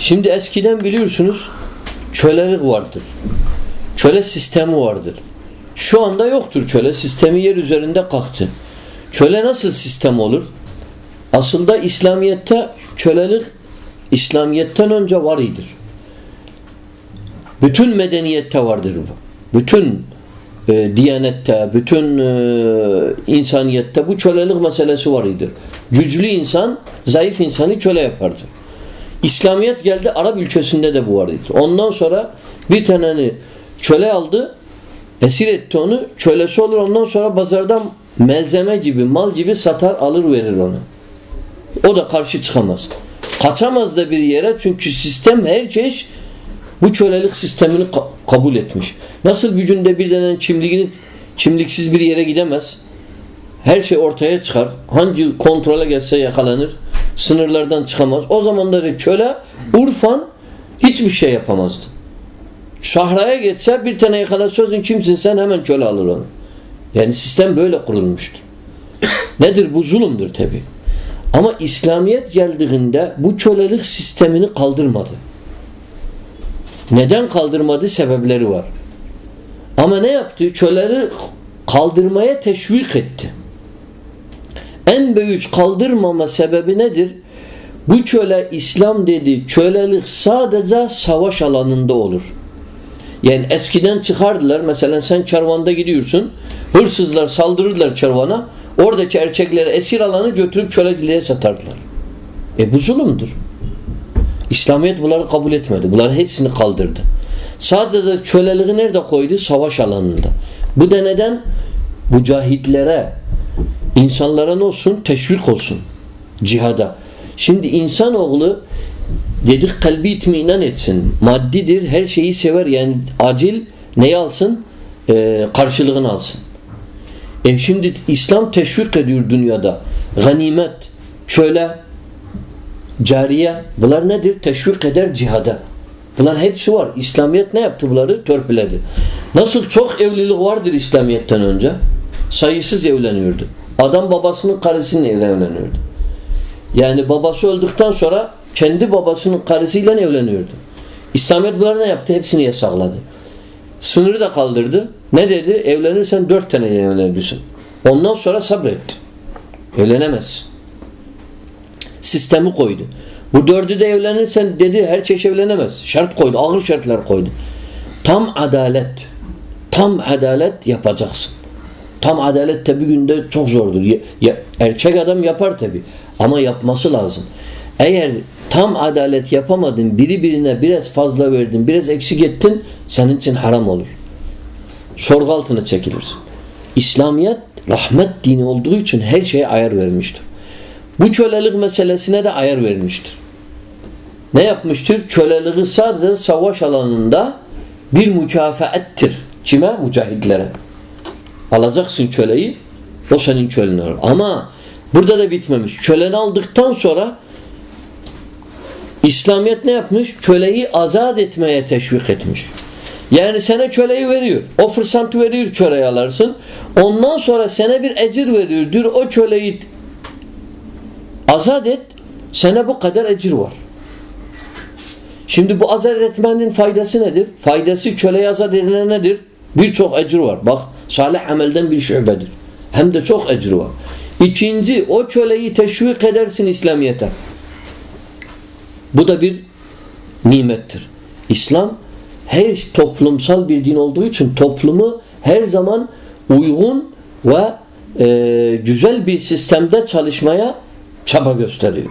Şimdi eskiden biliyorsunuz kölelik vardır. Köle sistemi vardır. Şu anda yoktur köle sistemi yer üzerinde kalktı. Köle nasıl sistem olur? Aslında İslamiyet'te kölelik İslamiyet'ten önce var idir. Bütün medeniyette vardır bu. Bütün e, diyanette, bütün e, insaniyette bu kölelik meselesi var idir. Güçlü insan, zayıf insanı köle yapardı. İslamiyet geldi Arap ülkesinde de bu vardı. Ondan sonra bir taneni köle aldı, esir etti onu, kölesi olur ondan sonra pazardan malzeme gibi, mal gibi satar alır verir onu. O da karşı çıkamaz. Kaçamaz da bir yere çünkü sistem her çeşit bu kölelik sistemini ka kabul etmiş. Nasıl bir günde bir denen çimliğini çimliksiz bir yere gidemez. Her şey ortaya çıkar. Hangi kontrole gelse yakalanır. Sınırlardan çıkamaz. O zamanları köle Urfan hiçbir şey yapamazdı. Şahraya geçse bir tane yakala sözün kimsin sen hemen köle alır onu. Yani sistem böyle kurulmuştur. Nedir bu? Zulümdür tabi. Ama İslamiyet geldiğinde bu kölelik sistemini kaldırmadı. Neden kaldırmadı? Sebepleri var. Ama ne yaptı? Köleleri kaldırmaya teşvik etti. En büyük kaldırmama sebebi nedir? Bu köle İslam dedi kölelik sadece savaş alanında olur. Yani eskiden çıkardılar. Mesela sen kervanda gidiyorsun. Hırsızlar saldırırlar kervana. Oradaki erkekleri esir alanı götürüp köleliğe satardılar. E bu zulümdür. İslamiyet bunları kabul etmedi. Bunları hepsini kaldırdı. Sadece köleliği nerede koydu? Savaş alanında. Bu da neden? Mücahitlere, insanlara ne olsun? Teşvik olsun. Cihada. Şimdi insanoğlu dedik kalbi itminan etsin. Maddidir. Her şeyi sever. Yani acil neyi alsın? Ee, karşılığını alsın. E şimdi İslam teşvik ediyor dünyada. Ganimet, köle, cariye bunlar nedir? Teşvik eder cihada. Bunlar hepsi var. İslamiyet ne yaptı bunları? Törpüledi. Nasıl çok evlilik vardır İslamiyet'ten önce? Sayısız evleniyordu. Adam babasının karısıyla evleniyordu. Yani babası öldükten sonra kendi babasının karısıyla evleniyordu. İslamiyet bunları ne yaptı? Hepsini yasakladı. Sınırı da kaldırdı. Ne dedi? Evlenirsen dört tane evlenebilirsin. Ondan sonra sabretti. Evlenemez. Sistemi koydu. Bu dördü de evlenirsen dedi her çeşit evlenemez. Şart koydu. Ağır şartlar koydu. Tam adalet. Tam adalet yapacaksın. Tam adalet tabi günde çok zordur. Ya, erkek adam yapar tabi. Ama yapması lazım. Eğer tam adalet yapamadın, biri birine biraz fazla verdin, biraz eksik ettin, senin için haram olur. Sorgu altına çekilirsin. İslamiyet rahmet dini olduğu için her şeye ayar vermiştir. Bu kölelik meselesine de ayar vermiştir. Ne yapmıştır? Köleliği sadece savaş alanında bir mükafaattir. Kime? Mücahitlere. Alacaksın köleyi, o senin kölen olur. Ama burada da bitmemiş. Köleni aldıktan sonra İslamiyet ne yapmış? Köleyi azat etmeye teşvik etmiş. Yani sana köleyi veriyor. O fırsatı veriyor köleyi alarsın. Ondan sonra sana bir ecir veriyor. Diyor o köleyi azat et. Sana bu kadar ecir var. Şimdi bu azat etmenin faydası nedir? Faydası köleyi azat edilene nedir? Birçok ecir var. Bak salih amelden bir şubedir. Hem de çok ecri var. İkinci o köleyi teşvik edersin İslamiyet'e. Bu da bir nimettir. İslam her toplumsal bir din olduğu için toplumu her zaman uygun ve e, güzel bir sistemde çalışmaya çaba gösteriyor.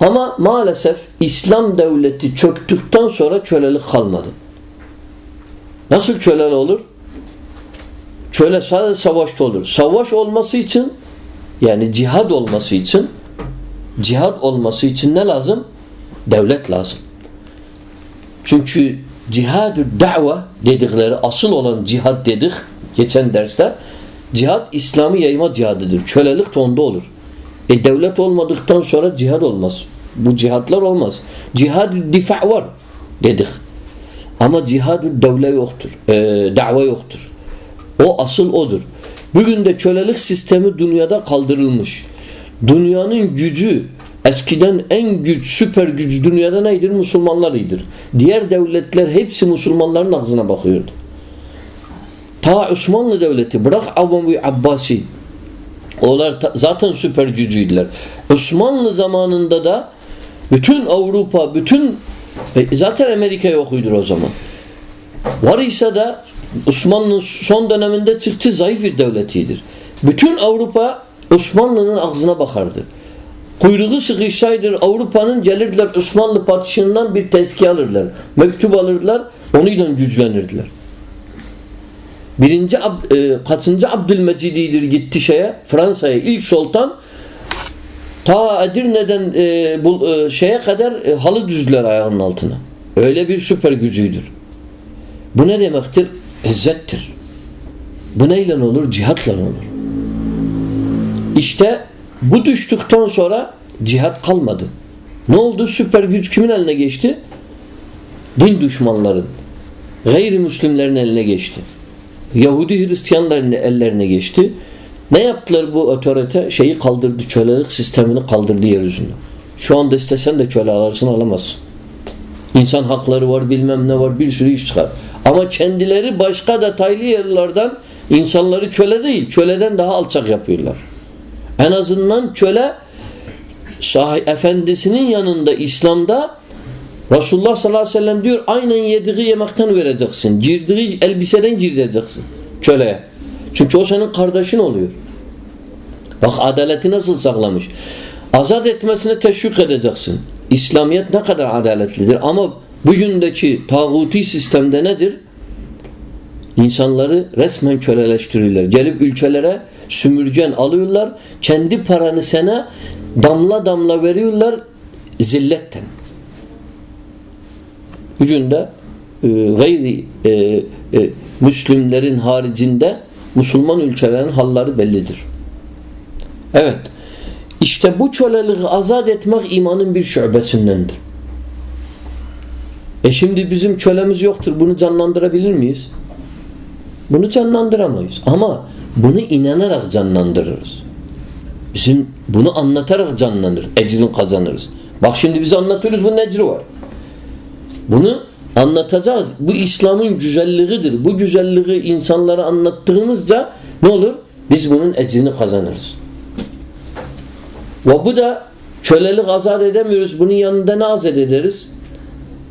Ama maalesef İslam devleti çöktükten sonra kölelik kalmadı. Nasıl köle olur? Köle sadece savaşta olur. Savaş olması için yani cihad olması için cihad olması için ne lazım? Devlet lazım. Çünkü cihadü da'va dedikleri asıl olan cihad dedik geçen derste cihad İslam'ı yayma cihadıdır. Kölelik de onda olur. E devlet olmadıktan sonra cihad olmaz. Bu cihadlar olmaz. Cihad difa var dedik. Ama cihad devle yoktur. E, dava yoktur. O asıl odur. Bugün de kölelik sistemi dünyada kaldırılmış. Dünyanın gücü eskiden en güç, süper güç dünyada neydir? Müslümanlarıydır. Diğer devletler hepsi Müslümanların ağzına bakıyordu. Ta Osmanlı Devleti bırak Abu Abbasi onlar zaten süper gücüydüler. Osmanlı zamanında da bütün Avrupa, bütün e, zaten Amerika yokuydur o zaman. Var ise de Osmanlı'nın son döneminde çıktı zayıf bir devletidir. Bütün Avrupa Osmanlı'nın ağzına bakardı. Kuyruğu sıkışsaydı Avrupa'nın gelirdiler Osmanlı padişahından bir tezki alırlar. Mektup alırlar, onunla güçlenirdiler. Birinci e, kaçıncı Abdülmecidi'dir gitti şeye Fransa'ya ilk sultan ta Edirne'den e, bu, e, şeye kadar e, halı düzler ayağının altına. Öyle bir süper gücüdür. Bu ne demektir? İzzettir. Bu neyle olur? Cihatla olur. İşte bu düştükten sonra cihat kalmadı. Ne oldu? Süper güç kimin eline geçti? Din düşmanların. Gayrimüslimlerin eline geçti. Yahudi Hristiyanların ellerine geçti. Ne yaptılar bu otorite? Şeyi kaldırdı, kölelik sistemini kaldırdı yeryüzünde. Şu anda istesen de köle alarsın alamazsın. İnsan hakları var, bilmem ne var, bir sürü iş çıkar. Ama kendileri başka detaylı yerlerden insanları köle değil, köleden daha alçak yapıyorlar. En azından köle sahi, efendisinin yanında İslam'da Resulullah sallallahu aleyhi ve sellem diyor aynen yediği yemekten vereceksin. Girdiği elbiseden girdeceksin köleye. Çünkü o senin kardeşin oluyor. Bak adaleti nasıl saklamış. Azat etmesine teşvik edeceksin. İslamiyet ne kadar adaletlidir ama bugündeki tağuti sistemde nedir? İnsanları resmen köleleştiriyorlar. Gelip ülkelere sümürgen alıyorlar. Kendi paranı sana damla damla veriyorlar zilletten. Bugün e, gayri e, e, Müslümlerin haricinde Müslüman ülkelerin halları bellidir. Evet. İşte bu çöleliği azat etmek imanın bir şubesindendir. E şimdi bizim çölemiz yoktur. Bunu canlandırabilir miyiz? Bunu canlandıramayız. Ama bunu inanarak canlandırırız. Bizim bunu anlatarak canlanır. Ecrin kazanırız. Bak şimdi biz anlatıyoruz bunun ecri var. Bunu anlatacağız. Bu İslam'ın güzelliğidir. Bu güzelliği insanlara anlattığımızca ne olur? Biz bunun ecrini kazanırız. Ve bu da kölelik azat edemiyoruz. Bunun yanında ne azat ederiz?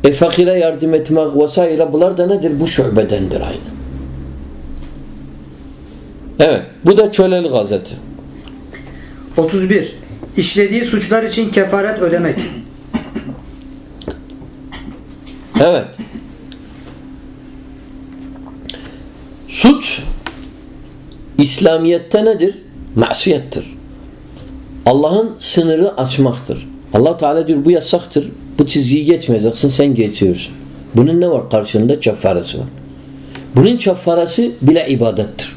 E fakire yardım etmek vesaire bunlar da nedir? Bu şubedendir aynı. Evet. Bu da kölelik azatı. 31. İşlediği suçlar için kefaret ödemek. Evet. Suç İslamiyette nedir? Masiyettir. Allah'ın sınırı açmaktır. Allah Teala diyor bu yasaktır. Bu çizgiyi geçmeyeceksin sen geçiyorsun. Bunun ne var karşında? Keffaresi var. Bunun keffaresi bile ibadettir.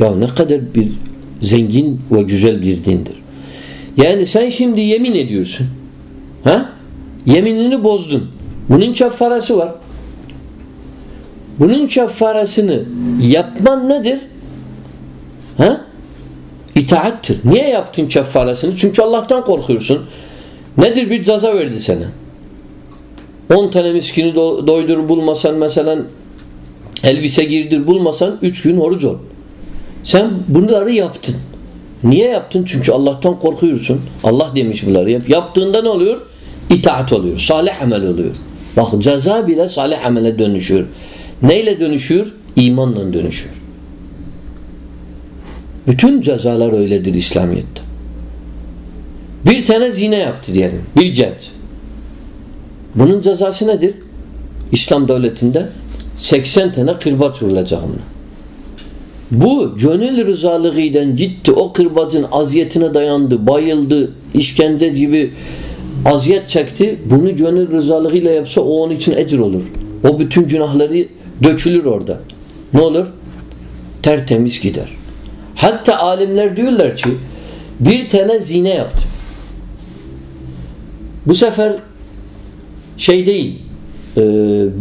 Ya ne kadar bir zengin ve güzel bir dindir. Yani sen şimdi yemin ediyorsun. Ha? Yeminini bozdun. Bunun keffaresi var. Bunun keffaresini yapman nedir? Ha? İtaattir. Niye yaptın keffaresini? Çünkü Allah'tan korkuyorsun. Nedir bir ceza verdi sana? 10 tane miskini doydur bulmasan mesela elbise girdir bulmasan 3 gün oruç ol. Sen bunları yaptın. Niye yaptın? Çünkü Allah'tan korkuyorsun. Allah demiş bunları yap. Yaptığında ne oluyor? İtaat oluyor. Salih amel oluyor. Bak ceza bile salih amele dönüşüyor. Neyle dönüşüyor? İmanla dönüşüyor. Bütün cezalar öyledir İslamiyet'te. Bir tane zine yaptı diyelim. Bir genç. Bunun cezası nedir? İslam devletinde 80 tane kırbaç vurulacak. Bu gönül rızalığıyla gitti o kırbacın aziyetine dayandı, bayıldı, işkence gibi aziyet çekti. Bunu gönül rızalığıyla yapsa o onun için ecir olur. O bütün günahları dökülür orada. Ne olur? Tertemiz gider. Hatta alimler diyorlar ki bir tane zine yaptı. Bu sefer şey değil, e,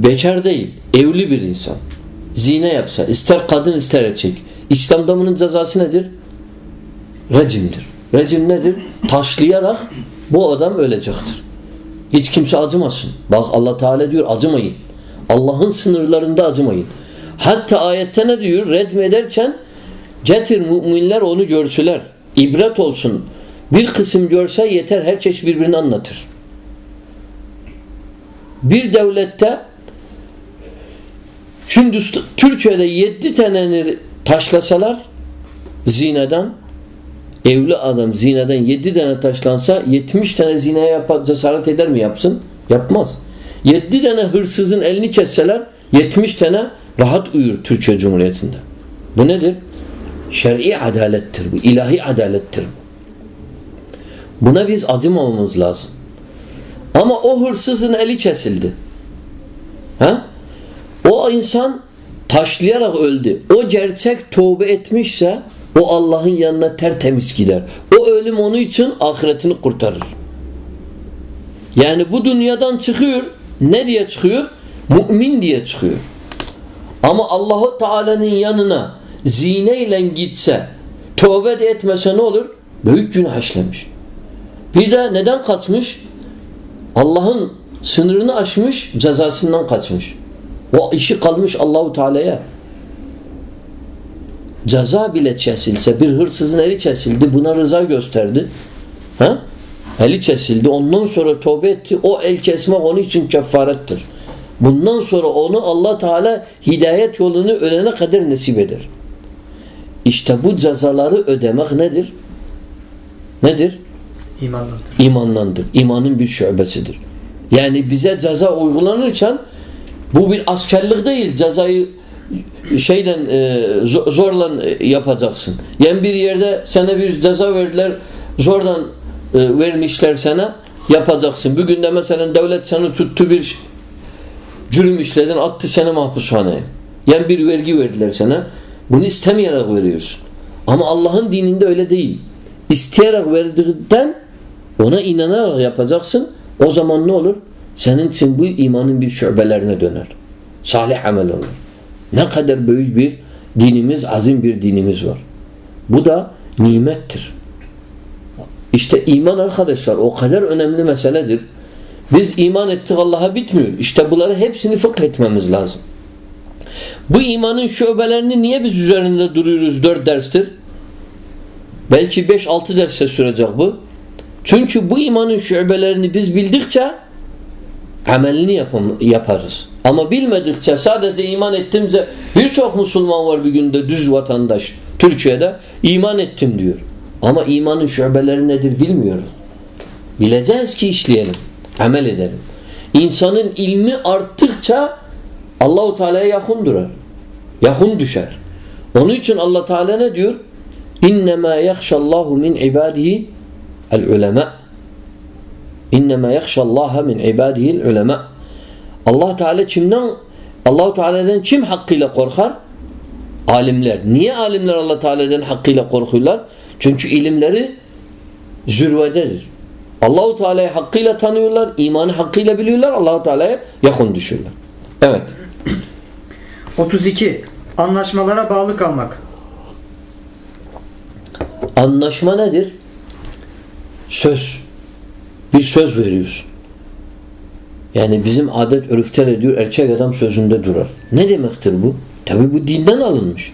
bekar değil, evli bir insan zine yapsa, ister kadın ister erkek, İslam'da bunun cezası nedir? Recimdir. Recim nedir? Taşlayarak bu adam ölecektir. Hiç kimse acımasın. Bak Allah Teala diyor acımayın. Allah'ın sınırlarında acımayın. Hatta ayette ne diyor? Recm ederken getir müminler onu görsüler. İbret olsun. Bir kısım görse yeter her çeşit birbirini anlatır. Bir devlette şimdi Türkiye'de yedi tane taşlasalar zineden evli adam zineden yedi tane taşlansa yetmiş tane zinaya yapar, cesaret eder mi yapsın? Yapmaz. Yedi tane hırsızın elini kesseler yetmiş tane rahat uyur Türkiye Cumhuriyeti'nde. Bu nedir? Şer'i adalettir bu. ilahi adalettir Buna biz acımamamız lazım. Ama o hırsızın eli kesildi. Ha? O insan taşlayarak öldü. O gerçek tövbe etmişse o Allah'ın yanına tertemiz gider. O ölüm onun için ahiretini kurtarır. Yani bu dünyadan çıkıyor. Ne diye çıkıyor? Mümin diye çıkıyor. Ama Allahu Teala'nın yanına zineyle gitse, tövbe de etmese ne olur? Büyük günah işlemiş. Bir de neden kaçmış? Allah'ın sınırını aşmış, cezasından kaçmış. O işi kalmış Allahu Teala'ya. Ceza bile kesilse, bir hırsızın eli kesildi, buna rıza gösterdi. Ha? Eli kesildi, ondan sonra tövbe etti. O el kesmek onun için kefarettir. Bundan sonra onu Allah Teala hidayet yolunu ölene kadar nasip eder. İşte bu cezaları ödemek nedir? Nedir? İmandandır. İmandandır. İmanın bir şöbesidir. Yani bize ceza uygulanırken bu bir askerlik değil. Cezayı şeyden e, zorla yapacaksın. Yani bir yerde sana bir ceza verdiler zordan e, vermişler sana yapacaksın. Bugün de mesela devlet seni tuttu bir cürüm işledin attı seni mahpushaneye. Yani bir vergi verdiler sana. Bunu istemeyerek veriyorsun. Ama Allah'ın dininde öyle değil. İsteyerek verdiğinden ona inanarak yapacaksın. O zaman ne olur? Senin için bu imanın bir şöbelerine döner. Salih amel olur. Ne kadar büyük bir dinimiz, azim bir dinimiz var. Bu da nimettir. İşte iman arkadaşlar o kadar önemli meseledir. Biz iman ettik Allah'a bitmiyor. İşte bunları hepsini fıkh etmemiz lazım. Bu imanın şubelerini niye biz üzerinde duruyoruz dört derstir? Belki beş altı derse sürecek bu. Çünkü bu imanın şubelerini biz bildikçe amelini yapam yaparız. Ama bilmedikçe sadece iman ettimse birçok Müslüman var bir günde düz vatandaş Türkiye'de iman ettim diyor. Ama imanın şubeleri nedir bilmiyoruz. Bileceğiz ki işleyelim. Amel edelim. İnsanın ilmi arttıkça Allahu Teala'ya yakın durar. Yakın düşer. Onun için Allah Teala ne diyor? İnnemâ yahşallahu min ibadihi el ulema. İnnemâ yahşallâhe min ibadihi el ulema. Allah Teala kimden Allahu Teala'dan kim hakkıyla korkar? Alimler. Niye alimler Allah Teala'dan hakkıyla korkuyorlar? Çünkü ilimleri zürvededir. Allahu Teala'yı hakkıyla tanıyorlar, imanı hakkıyla biliyorlar, Allahu Teala'ya yakın düşüyorlar. Evet. 32. Anlaşmalara bağlı kalmak. Anlaşma nedir? Söz. Bir söz veriyorsun. Yani bizim adet örfte ne diyor? Erkek adam sözünde durar. Ne demektir bu? Tabi bu dinden alınmış.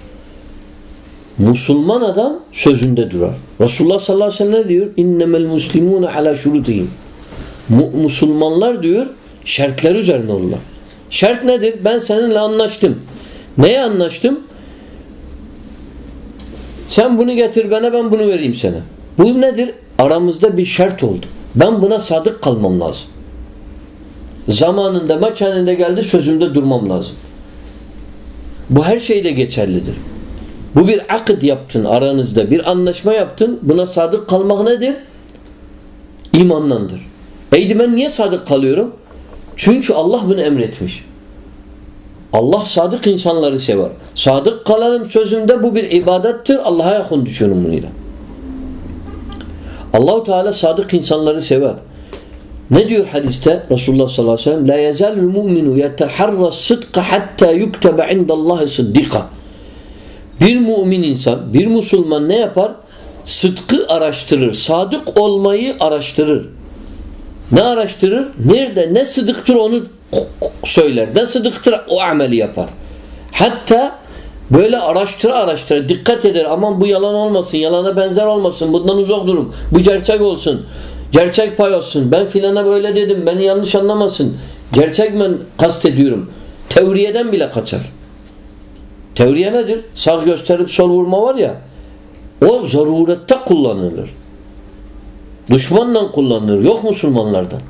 Müslüman adam sözünde durar. Resulullah sallallahu aleyhi ve sellem ne diyor? İnnemel muslimune ala şurutihim. Müslümanlar diyor şartlar üzerine olurlar. Şart nedir? Ben seninle anlaştım. Neye anlaştım? Sen bunu getir bana ben bunu vereyim sana. Bu nedir? Aramızda bir şart oldu. Ben buna sadık kalmam lazım. Zamanında mekanında geldi sözümde durmam lazım. Bu her şeyde geçerlidir. Bu bir akıd yaptın aranızda. Bir anlaşma yaptın. Buna sadık kalmak nedir? İmanlandır. Eydi ben niye sadık kalıyorum? Çünkü Allah bunu emretmiş. Allah sadık insanları sever. Sadık kalalım sözünde bu bir ibadettir. Allah'a yakın düşüyorum bununla. Allahu Teala sadık insanları sever. Ne diyor hadiste Resulullah sallallahu aleyhi ve sellem? La yazalul mu'minu yeteharra sıdka hatta yuktebe indallahi sıddika. Bir mümin insan, bir Müslüman ne yapar? sıdkı araştırır. Sadık olmayı araştırır. Ne araştırır? Nerede ne sıdıktır onu söyler. Ne sıdıktır o ameli yapar. Hatta böyle araştıra araştıra dikkat eder. Aman bu yalan olmasın, yalana benzer olmasın, bundan uzak durun. Bu gerçek olsun. Gerçek pay olsun. Ben filana böyle dedim. Beni yanlış anlamasın. Gerçek ben kastediyorum. Tevriyeden bile kaçar. Tevriye nedir? Sağ gösterip sol vurma var ya o zarurette kullanılır. Düşmanla kullanılır. Yok Müslümanlardan.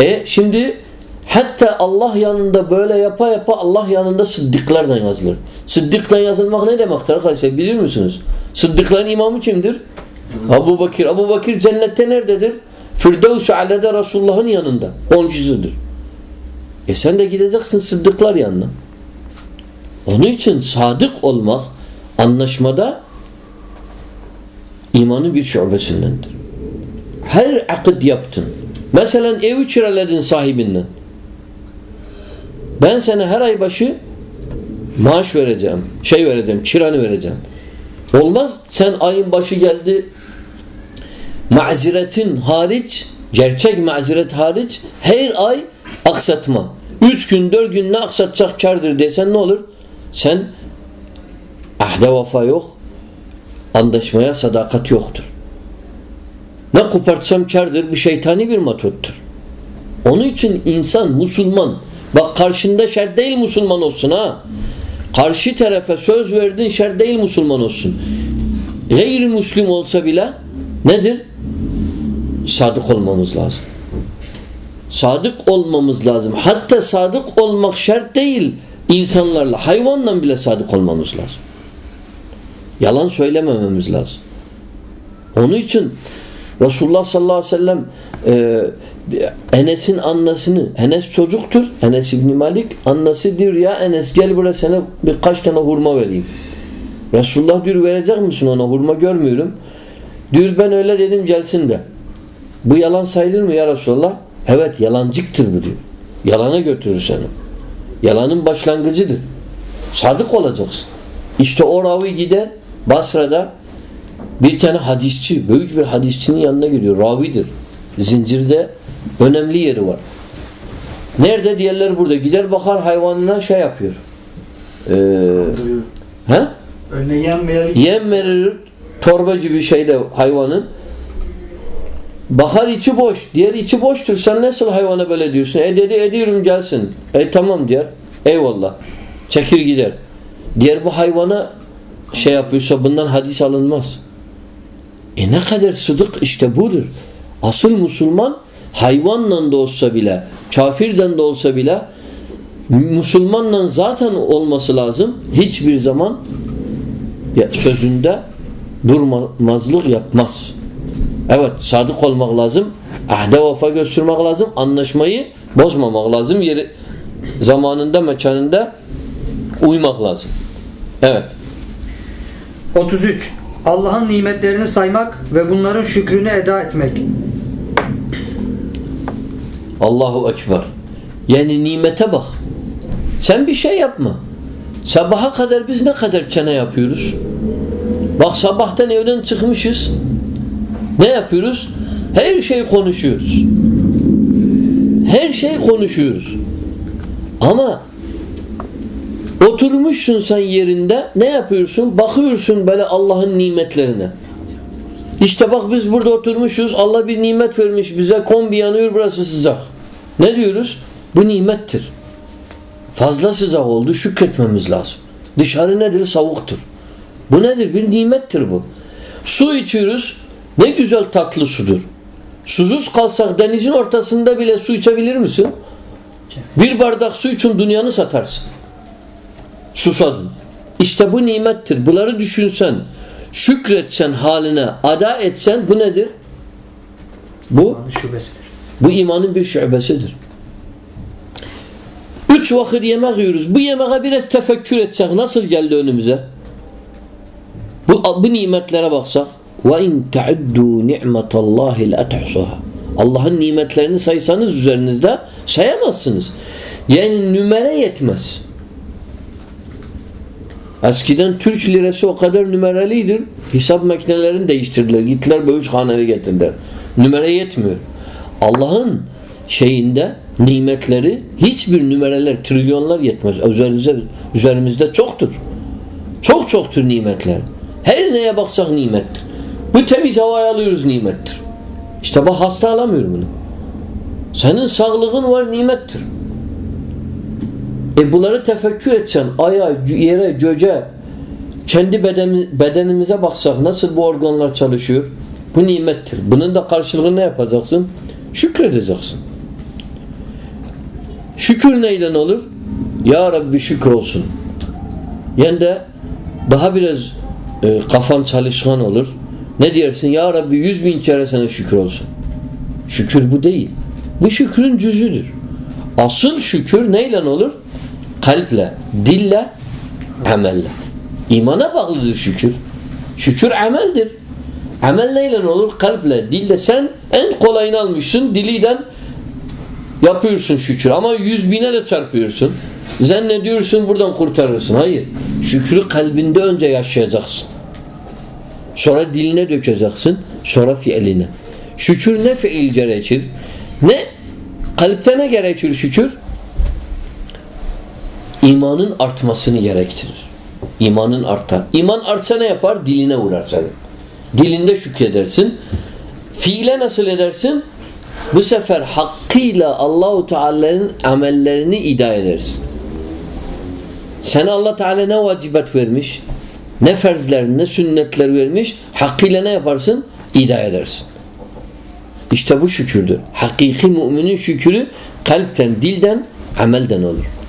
E şimdi hatta Allah yanında böyle yapa yapa Allah yanında sıddıklardan yazılır. Sıddıkla yazılmak ne demektir arkadaşlar bilir misiniz? Sıddıkların imamı kimdir? Abu Bakir. Abu Bakir cennette nerededir? Firdevs-i Ale'de Resulullah'ın yanında. Oncusudur. E sen de gideceksin sıddıklar yanına. Onun için sadık olmak anlaşmada imanın bir şubesindendir. Her akıt yaptın. Mesela evi kiraladın sahibinden. Ben sana her ay başı maaş vereceğim. Şey vereceğim. Kiranı vereceğim. Olmaz sen ayın başı geldi maziretin hariç gerçek maziret hariç her ay aksatma. Üç gün dört gün ne aksatacak kardır desen ne olur? Sen ahde vefa yok. Anlaşmaya sadakat yoktur. Ne kopartsam kardır. Bir şeytani bir matottur. Onun için insan Müslüman bak karşında şer değil Müslüman olsun ha. Karşı tarafa söz verdin şer değil Müslüman olsun. Gayrimüslim olsa bile nedir? Sadık olmamız lazım. Sadık olmamız lazım. Hatta sadık olmak şart değil insanlarla, hayvanla bile sadık olmamız lazım. Yalan söylemememiz lazım. Onun için Resulullah sallallahu aleyhi ve sellem e, Enes'in annesini, Enes çocuktur. Enes İbni Malik annesi diyor ya Enes gel buraya sana birkaç tane hurma vereyim. Resulullah diyor verecek misin ona hurma görmüyorum. Diyor ben öyle dedim gelsin de. Bu yalan sayılır mı ya Resulullah? Evet yalancıktır bu diyor. Yalana götürür seni. Yalanın başlangıcıdır. Sadık olacaksın. İşte o ravi gider Basra'da bir tane hadisçi, büyük bir hadisçinin yanına gidiyor. Ravidir. Zincirde önemli yeri var. Nerede? Diğerler burada. Gider bakar hayvanına şey yapıyor. Ee, he? Önüne yem verir. Yem verir. Torba gibi şeyde hayvanın. Bakar içi boş. Diğer içi boştur. Sen nasıl hayvana böyle diyorsun? E dedi ediyorum gelsin. E tamam diyor. Eyvallah. Çekir gider. Diğer bu hayvana şey yapıyorsa bundan hadis alınmaz. E ne kadar sıdık işte budur. Asıl Müslüman hayvanla da olsa bile, kafirden de olsa bile Müslümanla zaten olması lazım. Hiçbir zaman sözünde durmazlık yapmaz. Evet sadık olmak lazım. Ahde vefa göstermek lazım. Anlaşmayı bozmamak lazım. Yeri zamanında mekanında uymak lazım. Evet. 33. Allah'ın nimetlerini saymak ve bunların şükrünü eda etmek. Allahu Ekber. Yani nimete bak. Sen bir şey yapma. Sabaha kadar biz ne kadar çene yapıyoruz? Bak sabahtan evden çıkmışız. Ne yapıyoruz? Her şey konuşuyoruz. Her şey konuşuyoruz. Ama oturmuşsun sen yerinde ne yapıyorsun? Bakıyorsun böyle Allah'ın nimetlerine. İşte bak biz burada oturmuşuz. Allah bir nimet vermiş bize. Kombi yanıyor burası sıcak. Ne diyoruz? Bu nimettir. Fazla sıcak oldu şükretmemiz lazım. Dışarı nedir? Savuktur. Bu nedir? Bir nimettir bu. Su içiyoruz. Ne güzel tatlı sudur. Susuz kalsak denizin ortasında bile su içebilir misin? Bir bardak su için dünyanı satarsın Susadın. İşte bu nimettir. Bunları düşünsen, şükretsen haline, ada etsen bu nedir? Bu şubesidir. Bu imanın bir şubesidir. Üç vakit yemek yiyoruz. Bu yemeğe biraz tefekkür etsek nasıl geldi önümüze? Bu, bu nimetlere baksak وَاِنْ تَعُدُّوا نِعْمَةَ اللّٰهِ لَاَتْحُسُهَا Allah'ın nimetlerini saysanız üzerinizde sayamazsınız. Yani nümere yetmez. Eskiden Türk lirası o kadar numaralidir. Hesap makinelerini değiştirdiler. Gittiler böyle haneli getirdiler. Numara yetmiyor. Allah'ın şeyinde nimetleri hiçbir numaralar trilyonlar yetmez. Üzerimizde, üzerimizde çoktur. Çok çoktur nimetler. Her neye baksak nimettir. Bu temiz havayı alıyoruz nimettir. İşte bak hasta alamıyor bunu. Senin sağlığın var nimettir. E bunları tefekkür etsen aya, yere, göce kendi bedenimize baksak nasıl bu organlar çalışıyor? Bu nimettir. Bunun da karşılığını ne yapacaksın? Şükredeceksin. Şükür neyle olur? Ya Rabbi şükür olsun. Yani de daha biraz e, kafan çalışkan olur. Ne dersin? Ya Rabbi yüz bin kere sana şükür olsun. Şükür bu değil. Bu şükrün cüzüdür. Asıl şükür neyle olur? Kalple, dille, amelle. İmana bağlıdır şükür. Şükür ameldir. Amel neyle olur? Kalple, dille. Sen en kolayını almışsın. Diliyle yapıyorsun şükür. Ama yüz bine de çarpıyorsun. Zannediyorsun buradan kurtarırsın. Hayır. Şükrü kalbinde önce yaşayacaksın. Sonra diline dökeceksin. Sonra fiiline. Şükür ne fiil gerekir? Ne? Kalpte ne gerekir şükür? İmanın artmasını gerektirir. İmanın artar. İman artsa ne yapar? Diline uğrar senin. Dilinde şükredersin. Fiile nasıl edersin? Bu sefer hakkıyla Allahu Teala'nın amellerini ida edersin. Sen Allah Teala ne vacibet vermiş? Ne ferzler, ne sünnetler vermiş? Hakkıyla ne yaparsın? İda edersin. İşte bu şükürdür. Hakiki müminin şükürü kalpten, dilden, amelden olur.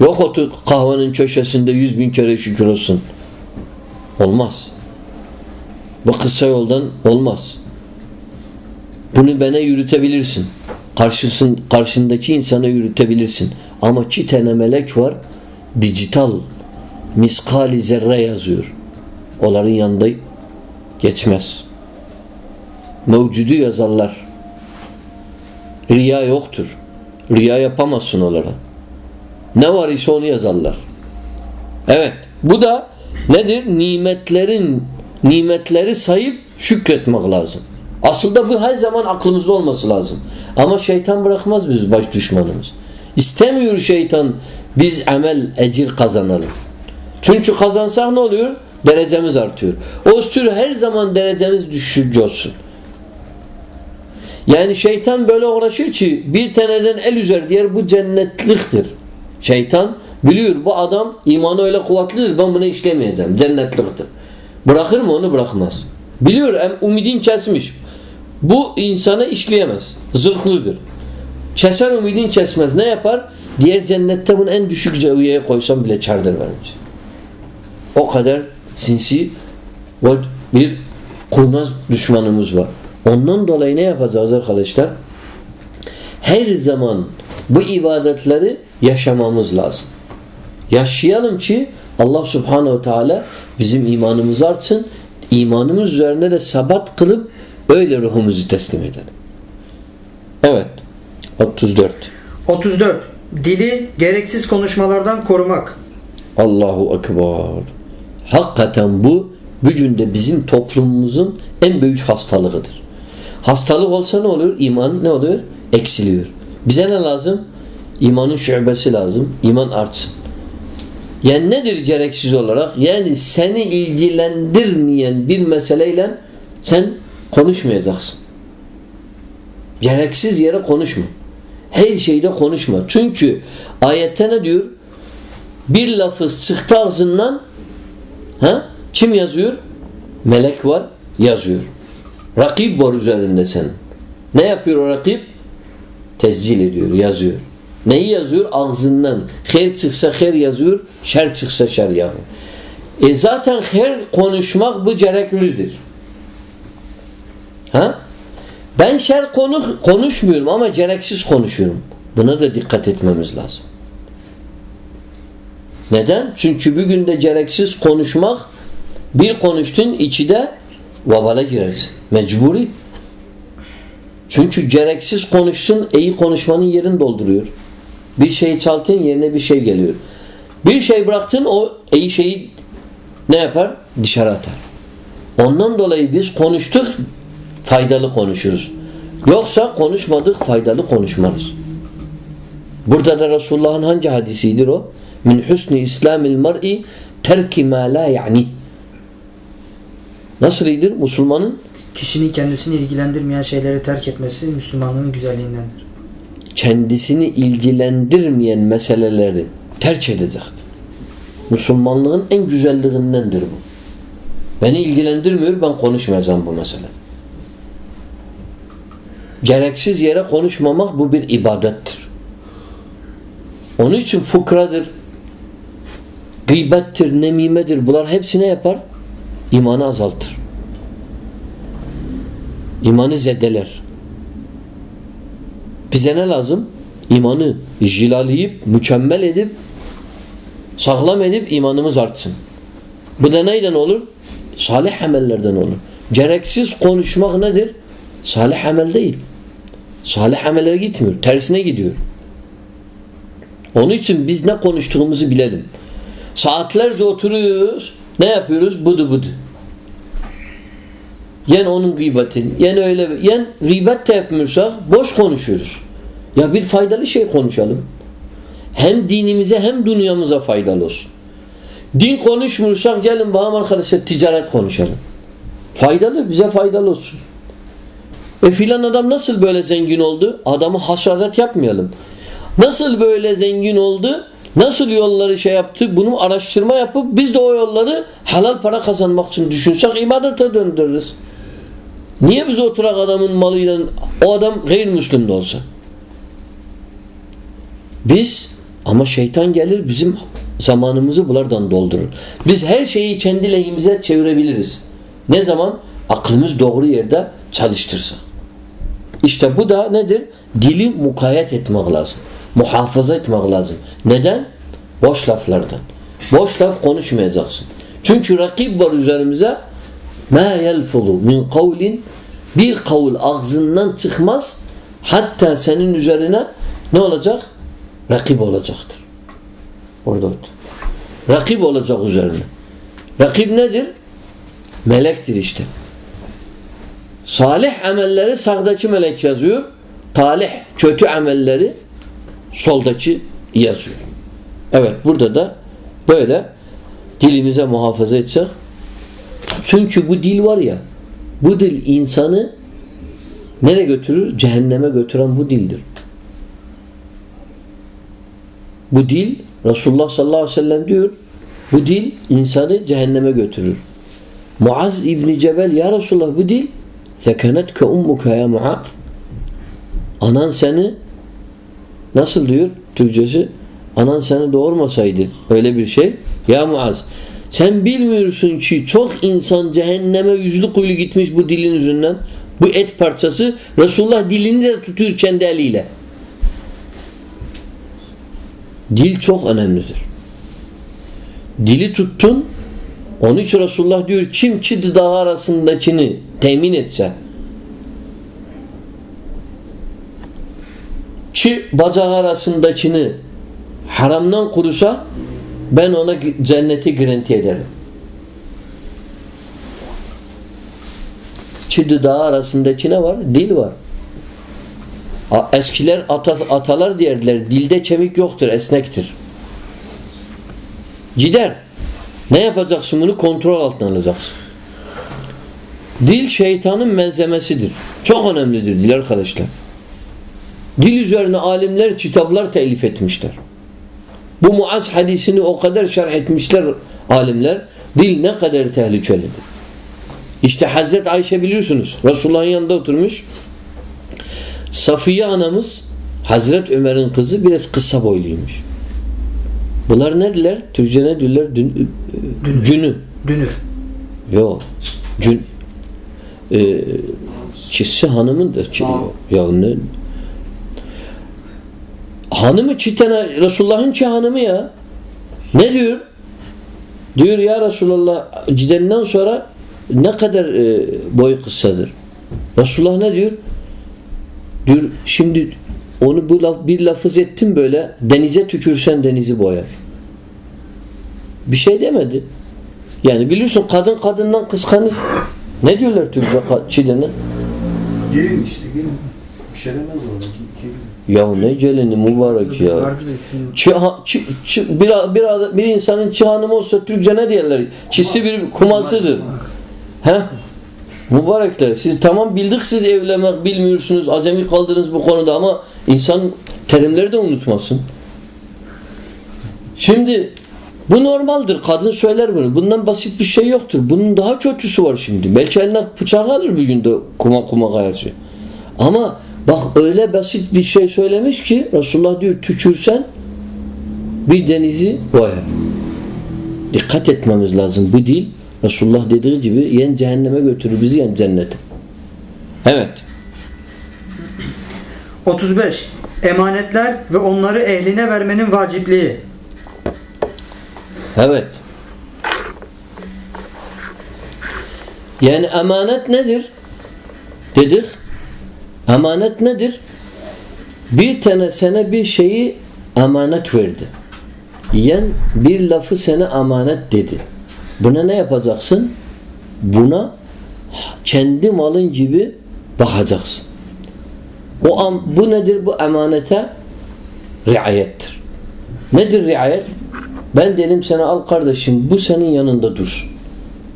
Yok otur kahvenin köşesinde yüz bin kere şükür olsun. Olmaz. Bu kısa yoldan olmaz. Bunu bana yürütebilirsin. Karşısın, karşındaki insana yürütebilirsin. Ama iki tane melek var. Dijital miskali zerre yazıyor. Onların yanında geçmez. Mevcudu yazarlar. Riya yoktur. Riya yapamazsın onlara. Ne var ise onu yazarlar. Evet. Bu da nedir? Nimetlerin nimetleri sayıp şükretmek lazım. Aslında bu her zaman aklımızda olması lazım. Ama şeytan bırakmaz biz baş düşmanımız. İstemiyor şeytan biz amel, ecir kazanalım. Çünkü kazansak ne oluyor? Derecemiz artıyor. O tür her zaman derecemiz düşücü olsun. Yani şeytan böyle uğraşır ki bir taneden el üzer diğer bu cennetliktir. Şeytan biliyor bu adam imanı öyle kuvvetlidir ben bunu işlemeyeceğim. Cennetliktir. Bırakır mı onu? Bırakmaz. Biliyor hem umidin kesmiş. Bu insana işleyemez. Zırhlıdır. Keser umidin kesmez. Ne yapar? Diğer cennette bunu en düşük ceviyeye koysam bile çardır vermiş. O kadar sinsi ve bir kurnaz düşmanımız var. Ondan dolayı ne yapacağız arkadaşlar? Her zaman bu ibadetleri yaşamamız lazım. Yaşayalım ki Allah subhanehu teala bizim imanımız artsın. İmanımız üzerinde de sabat kılıp öyle ruhumuzu teslim edelim. Evet. 34. 34. Dili gereksiz konuşmalardan korumak. Allahu Ekber. Hakikaten bu gücünde bizim toplumumuzun en büyük hastalığıdır. Hastalık olsa ne olur? İman ne oluyor? Eksiliyor. Bize ne lazım? İmanın şubesi lazım. İman artsın. Yani nedir gereksiz olarak? Yani seni ilgilendirmeyen bir meseleyle sen konuşmayacaksın. Gereksiz yere konuşma. Her şeyde konuşma. Çünkü ayette ne diyor? Bir lafız çıktı ağzından ha? kim yazıyor? Melek var yazıyor. Rakip var üzerinde senin. Ne yapıyor o rakip? Tezcil ediyor, yazıyor. Neyi yazıyor? Ağzından. Her çıksa her yazıyor, şer çıksa şer yazıyor. E zaten her konuşmak bu gereklidir. Ha? Ben şer konu konuşmuyorum ama gereksiz konuşuyorum. Buna da dikkat etmemiz lazım. Neden? Çünkü bir günde gereksiz konuşmak bir konuştun içi de vabala girersin. Mecburi. Çünkü gereksiz konuşsun iyi konuşmanın yerini dolduruyor. Bir şeyi çaltın yerine bir şey geliyor. Bir şey bıraktın o iyi şeyi ne yapar? Dışarı atar. Ondan dolayı biz konuştuk faydalı konuşuruz. Yoksa konuşmadık faydalı konuşmarız. Burada da Resulullah'ın hangi hadisidir o? Min husni islamil mar'i terki ma la ya'ni. Nasıl iyidir Müslümanın? Kişinin kendisini ilgilendirmeyen şeyleri terk etmesi Müslümanlığın güzelliğindendir. Kendisini ilgilendirmeyen meseleleri terk edecektir. Müslümanlığın en güzelliğindendir bu. Beni ilgilendirmiyor ben konuşmayacağım bu mesele. Gereksiz yere konuşmamak bu bir ibadettir. Onun için fukradır, gıybettir, nemimedir. Bunlar hepsine yapar? İmanı azaltır. İmanı zedeler. Bize ne lazım? İmanı jilalayıp, mükemmel edip, sağlam edip imanımız artsın. Bu da neyden olur? Salih amellerden olur. Gereksiz konuşmak nedir? Salih amel değil. Salih amellere gitmiyor. Tersine gidiyor. Onun için biz ne konuştuğumuzu bilelim. Saatlerce oturuyoruz. Ne yapıyoruz? Budu budu. Yen onun gıybetin, yen öyle, yen gıybet de yapmıyorsak boş konuşuyoruz. Ya bir faydalı şey konuşalım. Hem dinimize hem dünyamıza faydalı olsun. Din konuşmuyorsak gelin bakalım arkadaşlar ticaret konuşalım. Faydalı, bize faydalı olsun. E filan adam nasıl böyle zengin oldu? Adamı haşaret yapmayalım. Nasıl böyle zengin oldu? Nasıl yolları şey yaptı? Bunu araştırma yapıp biz de o yolları halal para kazanmak için düşünsek ibadete döndürürüz. Niye biz oturak adamın malıyla o adam gayrimüslim de olsa? Biz ama şeytan gelir bizim zamanımızı bunlardan doldurur. Biz her şeyi kendi lehimize çevirebiliriz. Ne zaman? Aklımız doğru yerde çalıştırsa. İşte bu da nedir? Dili mukayyet etmek lazım. Muhafaza etmek lazım. Neden? Boş laflardan. Boş laf konuşmayacaksın. Çünkü rakip var üzerimize ma yelfuzu min kavlin bir kavul ağzından çıkmaz hatta senin üzerine ne olacak? Rakip olacaktır. Orada otur. Rakip olacak üzerine. Rakip nedir? Melektir işte. Salih amelleri sağdaki melek yazıyor. Talih, kötü amelleri soldaki yazıyor. Evet burada da böyle dilimize muhafaza etsek çünkü bu dil var ya bu dil insanı nereye götürür? Cehenneme götüren bu dildir. Bu dil Resulullah sallallahu aleyhi ve sellem diyor bu dil insanı cehenneme götürür. Muaz İbni Cebel ya Resulullah bu dil zekenetke ummuka ya Muaz anan seni nasıl diyor Türkçesi anan seni doğurmasaydı öyle bir şey ya Muaz sen bilmiyorsun ki çok insan cehenneme yüzlü kuyulu gitmiş bu dilin yüzünden. Bu et parçası Resulullah dilini de tutuyor kendi eliyle. Dil çok önemlidir. Dili tuttun onun için Resulullah diyor kim çi dudağı arasındakini temin etse. Çi bacağı arasındakini haramdan kurusa ben ona cenneti garanti ederim. Çi dudağı arasındaki ne var? Dil var. Eskiler ata, atalar derdiler dilde kemik yoktur esnektir. Gider. Ne yapacaksın bunu? Kontrol altına alacaksın. Dil şeytanın malzemesidir. Çok önemlidir dil arkadaşlar. Dil üzerine alimler kitaplar telif etmişler. Bu Muaz hadisini o kadar şerh etmişler alimler. Dil ne kadar tehlikelidir. İşte Hazreti Ayşe biliyorsunuz. Resulullah'ın yanında oturmuş. Safiye anamız Hazret Ömer'in kızı biraz kısa boyluymuş. Bunlar nediler? Türkçe ne diyorlar? Dün, Dünür. Cünü. Dünür. Yok. Cün. E, çizsi hanımın da. Çi, ya ne? Hanımı çitene Resulullah'ın çi hanımı ya. Ne diyor? Diyor ya Resulullah cidenden sonra ne kadar e, boy kısadır? Resulullah ne diyor? Diyor şimdi onu bu laf, bir lafız ettim böyle denize tükürsen denizi boyar. Bir şey demedi. Yani biliyorsun kadın kadından kıskanır. Ne diyorlar Türkçe Çile'ne? Gelin işte gelin. Bir şey demez orada. Ya ne gelini mübarek ya. Çıha, çı, çı, bir, bir, bir insanın çi hanımı olsa Türkçe ne diyorlar? Çisi bir kumasıdır. He? Mübarekler. Siz tamam bildik siz evlenmek bilmiyorsunuz. Acemi kaldınız bu konuda ama insan terimleri de unutmasın. Şimdi bu normaldir. Kadın söyler bunu. Bundan basit bir şey yoktur. Bunun daha kötüsü var şimdi. Belki eline bıçak alır bir günde kuma kuma karşı. Ama bak öyle basit bir şey söylemiş ki Resulullah diyor tükürsen bir denizi boyar. Dikkat etmemiz lazım. Bu dil Resulullah dediği gibi yen cehenneme götürür bizi yen cennete. Evet. 35. Emanetler ve onları ehline vermenin vacipliği. Evet. Yani emanet nedir? Dedik. Emanet nedir? Bir tane sana bir şeyi emanet verdi. Yen bir lafı sana emanet dedi. Buna ne yapacaksın? Buna kendi malın gibi bakacaksın. O am, bu nedir? Bu emanete riayettir. Nedir riayet? Ben dedim sana al kardeşim bu senin yanında dursun.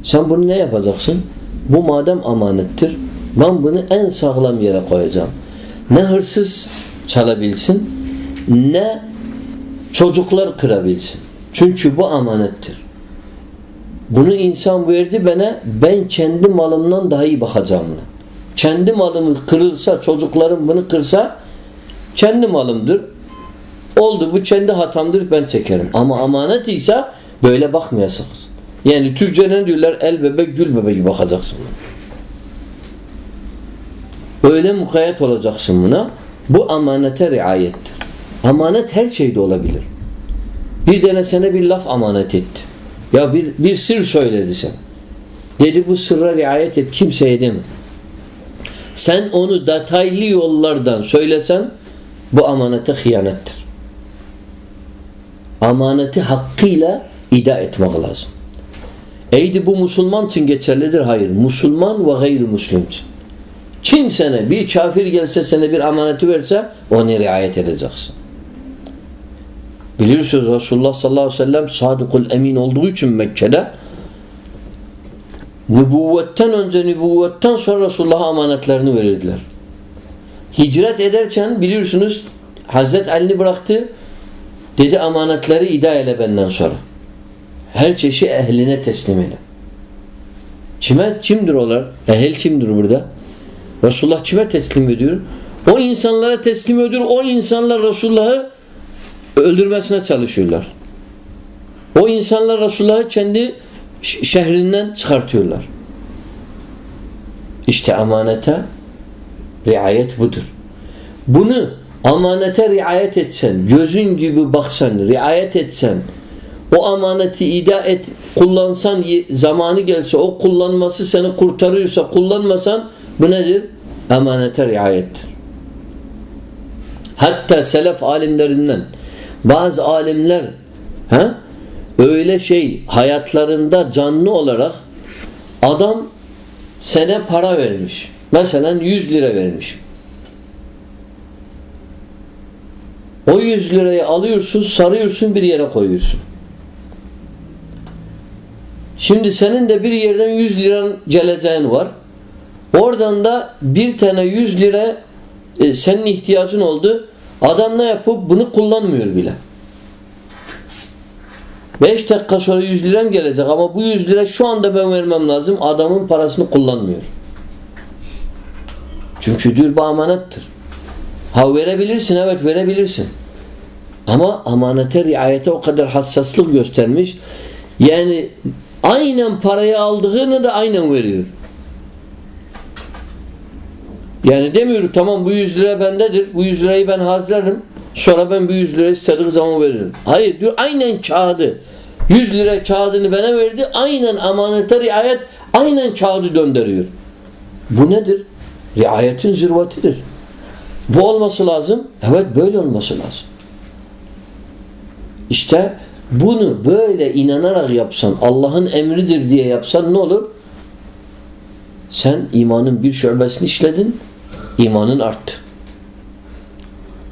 Sen bunu ne yapacaksın? Bu madem amanettir ben bunu en sağlam yere koyacağım. Ne hırsız çalabilsin ne çocuklar kırabilsin. Çünkü bu amanettir. Bunu insan verdi bana ben kendi malımdan daha iyi bakacağım. Kendi malımı kırılsa çocuklarım bunu kırsa kendi malımdır. Oldu bu kendi hatamdır ben çekerim. Ama amanet ise böyle bakmayasınız. Yani Türkçe ne diyorlar? El bebek gül bebek bakacaksın. Öyle mukayyet olacaksın buna. Bu amanete riayettir. Amanet her şeyde olabilir. Bir tane sana bir laf amanet etti. Ya bir, bir sır söyledi sen. Dedi bu sırra riayet et kimseye deme. Sen onu detaylı yollardan söylesen bu amanete hıyanettir. Amaneti hakkıyla ida etmek lazım. Eydi bu Müslüman için geçerlidir? Hayır. Müslüman ve gayrimüslim için. Kim sana bir kafir gelse sana bir amaneti verse onu riayet edeceksin. Biliyorsunuz Resulullah sallallahu aleyhi ve sellem sadıkul emin olduğu için Mekke'de nübüvvetten önce nübüvvetten sonra Resulullah'a amanetlerini verirdiler. Hicret ederken biliyorsunuz Hazret Ali'ni bıraktı dedi amanetleri ida benden sonra. Her çeşi ehline teslim eyle. Kime? Kimdir olar? Ehil kimdir burada? Resulullah kime teslim ediyor? O insanlara teslim ediyor. O insanlar Resulullah'ı öldürmesine çalışıyorlar. O insanlar Resulullah'ı kendi şehrinden çıkartıyorlar. İşte amanete riayet budur. Bunu amanete riayet etsen, gözün gibi baksan, riayet etsen, o amaneti ida et, kullansan zamanı gelse, o kullanması seni kurtarıyorsa, kullanmasan bu nedir? Emanete riayettir. Hatta selef alimlerinden bazı alimler he, öyle şey hayatlarında canlı olarak adam sene para vermiş. Mesela 100 lira vermiş. O 100 lirayı alıyorsun, sarıyorsun bir yere koyuyorsun. Şimdi senin de bir yerden 100 liran geleceğin var. Oradan da bir tane 100 lira e, senin ihtiyacın oldu. Adam ne yapıp bunu kullanmıyor bile. 5 dakika sonra 100 liram gelecek ama bu 100 lira şu anda ben vermem lazım. Adamın parasını kullanmıyor. Çünkü diyor bu amanettir. Ha verebilirsin evet verebilirsin. Ama amanete riayete o kadar hassaslık göstermiş. Yani aynen parayı aldığını da aynen veriyor. Yani demiyorum tamam bu 100 lira bendedir. Bu 100 lirayı ben hazırlarım. Sonra ben bu 100 lirayı istediği zaman veririm. Hayır diyor aynen kağıdı. 100 lira kağıdını bana verdi. Aynen amanete riayet aynen kağıdı döndürüyor. Bu nedir? Riayetin zirvetidir. Bu olması lazım. Evet böyle olması lazım. İşte bunu böyle inanarak yapsan, Allah'ın emridir diye yapsan ne olur? Sen imanın bir şöbesini işledin, imanın arttı.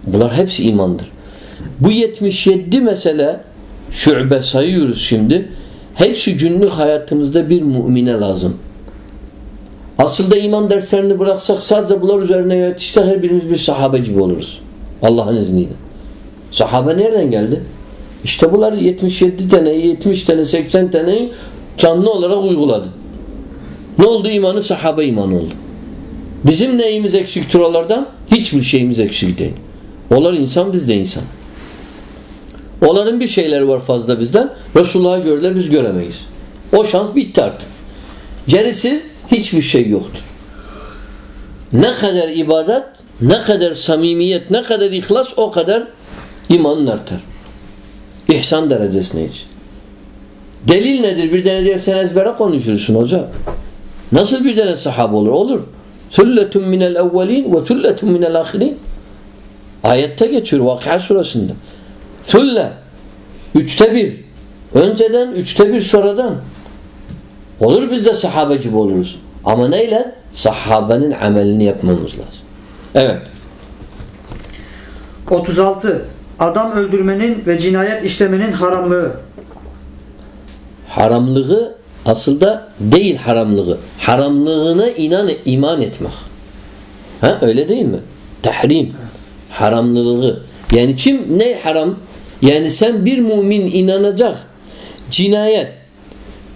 Bunlar hepsi imandır. Bu 77 mesele şube sayıyoruz şimdi. Hepsi günlük hayatımızda bir mümine lazım. Aslında iman derslerini bıraksak sadece bunlar üzerine yetişsek her birimiz bir sahabe gibi oluruz. Allah'ın izniyle. Sahabe nereden geldi? İşte bunlar 77 tane, 70 tane, 80 tane canlı olarak uyguladı. Ne oldu? imanı sahabe imanı oldu. Bizim neyimiz eksiktir onlardan? Hiçbir şeyimiz eksik değil. Onlar insan, biz de insan. Onların bir şeyleri var fazla bizden. Resulullah'ı gördüler, biz göremeyiz. O şans bitti artık. Gerisi hiçbir şey yoktur. Ne kadar ibadet, ne kadar samimiyet, ne kadar ihlas o kadar imanın artar. İhsan derecesine hiç. Delil nedir? Bir tane dersen ezbere konuşursun hoca. Nasıl bir tane sahabe olur? Olur. Sülletun minel evvelin ve sülletun minel ahirin. Ayette geçiyor Vakıa surasında. Sülle. Üçte bir. Önceden üçte bir sonradan. Olur biz de sahabe gibi oluruz. Ama neyle? Sahabenin amelini yapmamız lazım. Evet. 36. Adam öldürmenin ve cinayet işlemenin haramlığı. Haramlığı aslında değil haramlığı. Haramlığına inan iman etmek. Ha öyle değil mi? Tahrim. Haramlığı. Yani kim ne haram? Yani sen bir mümin inanacak cinayet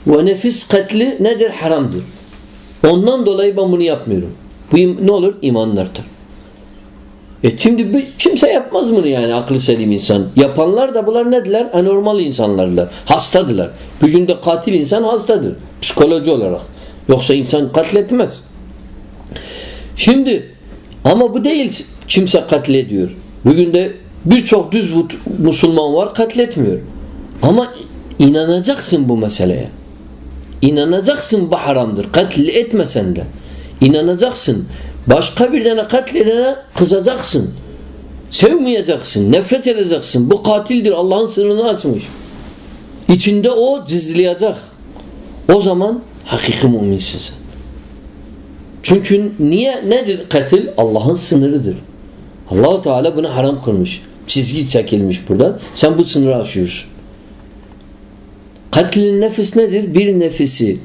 ve nefis katli nedir? Haramdır. Ondan dolayı ben bunu yapmıyorum. Bu ne olur? İmanın artar. E şimdi kimse yapmaz bunu yani aklı selim insan. Yapanlar da bunlar nediler? Anormal insanlarlar. Hastadılar. Bugün de katil insan hastadır. Psikoloji olarak. Yoksa insan katletmez. Şimdi ama bu değil kimse katlediyor. Bugün de birçok düz Müslüman var katletmiyor. Ama inanacaksın bu meseleye. İnanacaksın bu haramdır. Katil etmesen de. İnanacaksın. Başka bir tane katledene kızacaksın. Sevmeyeceksin. Nefret edeceksin. Bu katildir. Allah'ın sınırını açmış. İçinde o cizleyecek. O zaman hakiki müminsin sen. Çünkü niye nedir katil? Allah'ın sınırıdır. Allahu Teala bunu haram kılmış. Çizgi çekilmiş buradan. Sen bu sınırı aşıyorsun. Katlin nefis nedir? Bir nefisi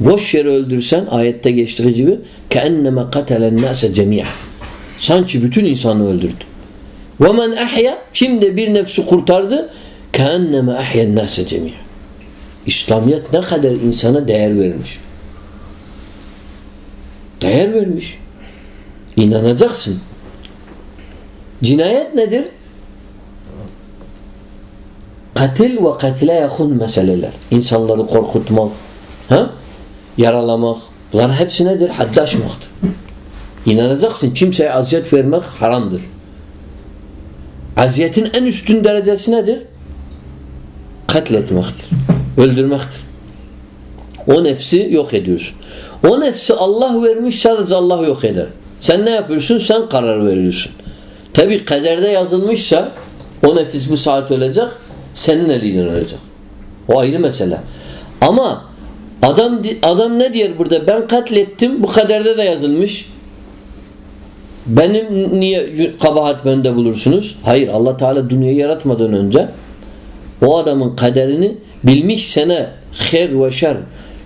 boş yere öldürsen ayette geçtiği gibi keenneme katelen nase cemi'a. Sanki bütün insanı öldürdü. Ve men ahya kim de bir nefsi kurtardı keenneme ahyen nase cemi'a. İslamiyet ne kadar insana değer vermiş. Değer vermiş. İnanacaksın. Cinayet nedir? Katil ve katile yakın meseleler. İnsanları korkutmak, ha? Yaralamak. Bunlar hepsi nedir? Haddi aşmaktır. İnanacaksın. Kimseye aziyet vermek haramdır. Aziyetin en üstün derecesi nedir? Katletmektir. Öldürmektir. O nefsi yok ediyorsun. O nefsi Allah vermiş sadece Allah yok eder. Sen ne yapıyorsun? Sen karar veriyorsun. Tabi kaderde yazılmışsa o nefis bu saat ölecek senin elinden ölecek. O ayrı mesele. Ama adam adam ne diyor burada? Ben katlettim. Bu kaderde de yazılmış. Benim niye kabahat bende bulursunuz? Hayır. Allah Teala dünyayı yaratmadan önce o adamın kaderini bilmiş sana her ve şer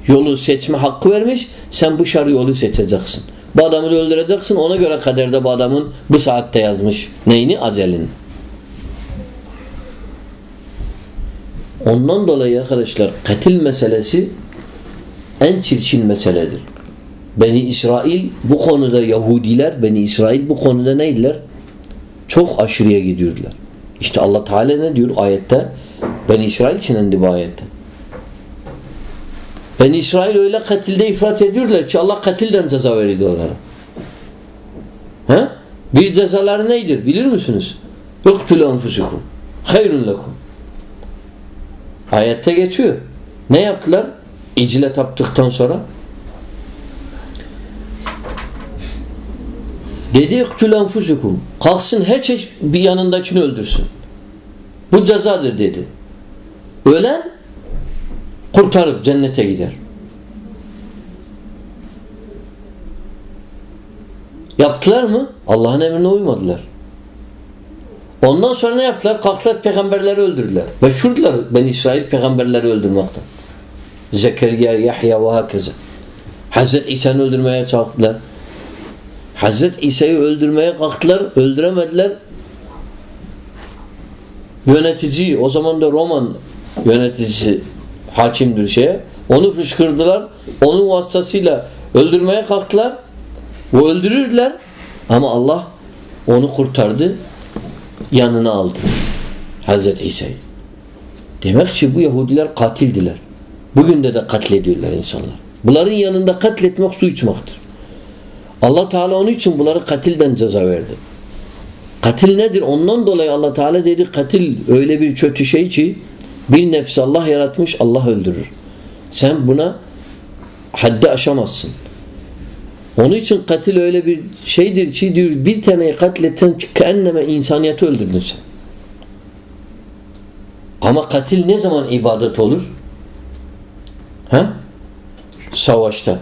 yolu seçme hakkı vermiş. Sen bu şer yolu seçeceksin. Bu adamı da öldüreceksin. Ona göre kaderde bu adamın bu saatte yazmış. Neyini? Acelini. Ondan dolayı arkadaşlar katil meselesi en çirkin meseledir. Beni İsrail bu konuda Yahudiler, Beni İsrail bu konuda neydiler? Çok aşırıya gidiyorlar. İşte Allah Teala ne diyor ayette? Beni İsrail için bu ayette. Beni İsrail öyle katilde ifrat ediyorlar ki Allah katilden ceza veriyor onlara. He? Bir cezaları neydir bilir misiniz? Yuktulu enfusukum. Hayrun lekum. Ayette geçiyor. Ne yaptılar? İcile taptıktan sonra dedi yuktulu enfusukum. Kalksın her çeşit bir yanındakini öldürsün. Bu cezadır dedi. Ölen kurtarıp cennete gider. Yaptılar mı? Allah'ın emrine uymadılar. Ondan sonra ne yaptılar? Kalktılar peygamberleri öldürdüler. Meşhurdular Ben İsrail peygamberleri öldürmekten. Zekeriya, Yahya ve hakeza. Hazreti İsa'nı öldürmeye kalktılar. Hazreti İsa'yı öldürmeye kalktılar. Öldüremediler. Yönetici, o zaman da Roman yöneticisi hakimdir şeye. Onu fışkırdılar. Onun vasıtasıyla öldürmeye kalktılar. Ve öldürürdüler. Ama Allah onu kurtardı. Yanına aldı. Hazreti İsa'yı. Demek ki bu Yahudiler katildiler. Bugün de de katlediyorlar insanlar. Bunların yanında katletmek su içmektir. Allah Teala onun için bunları katilden ceza verdi. Katil nedir? Ondan dolayı Allah Teala dedi katil öyle bir kötü şey ki bir nefsi Allah yaratmış Allah öldürür. Sen buna haddi aşamazsın. Onun için katil öyle bir şeydir ki diyor bir taneyi katletsen enneme insaniyeti öldürdün sen. Ama katil ne zaman ibadet olur? Ha? Savaşta.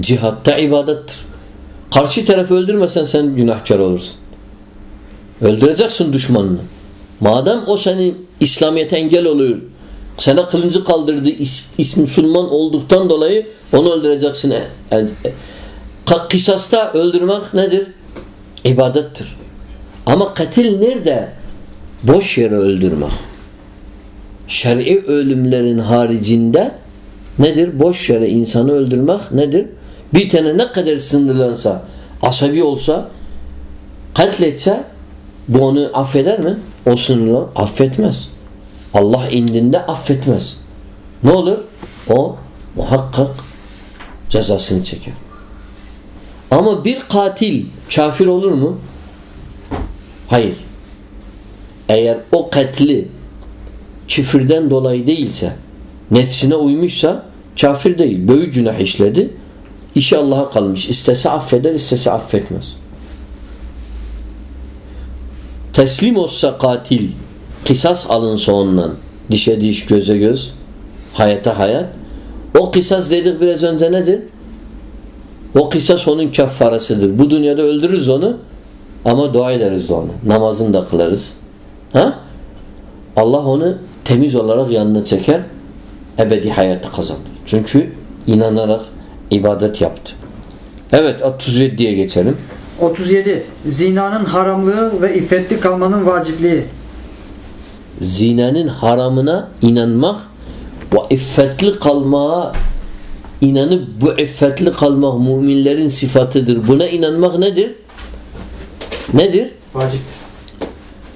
Cihatta ibadettir. Karşı tarafı öldürmesen sen günahkar olursun. Öldüreceksin düşmanını. Madem o seni İslamiyet'e engel oluyor, sana kılıncı kaldırdı, is, is Müslüman olduktan dolayı onu öldüreceksin. Yani, kısasta öldürmek nedir? İbadettir. Ama katil nerede? Boş yere öldürmek. Şer'i ölümlerin haricinde nedir? Boş yere insanı öldürmek nedir? Bir tane ne kadar sınırlansa, asabi olsa, katletse bu onu affeder mi? O sınırlı affetmez. Allah indinde affetmez. Ne olur? O muhakkak cezasını çeker. Ama bir katil kafir olur mu? Hayır. Eğer o katli küfürden dolayı değilse, nefsine uymuşsa kafir değil. Böyük günah işledi. İşi Allah'a kalmış. İstese affeder, istese affetmez. Teslim olsa katil, kısas alınsa ondan, dişe diş, göze göz, hayata hayat. O kısas dedik biraz önce nedir? O kısas onun keffarasıdır. Bu dünyada öldürürüz onu ama dua ederiz de onu. Namazını da kılarız. Ha? Allah onu temiz olarak yanına çeker. Ebedi hayatı kazanır. Çünkü inanarak ibadet yaptı. Evet 37'ye geçelim. 37. Zinanın haramlığı ve iffetli kalmanın vacipliği. Zinanın haramına inanmak ve iffetli kalmaya inanıp bu iffetli kalmak müminlerin sıfatıdır. Buna inanmak nedir? Nedir? Vacip.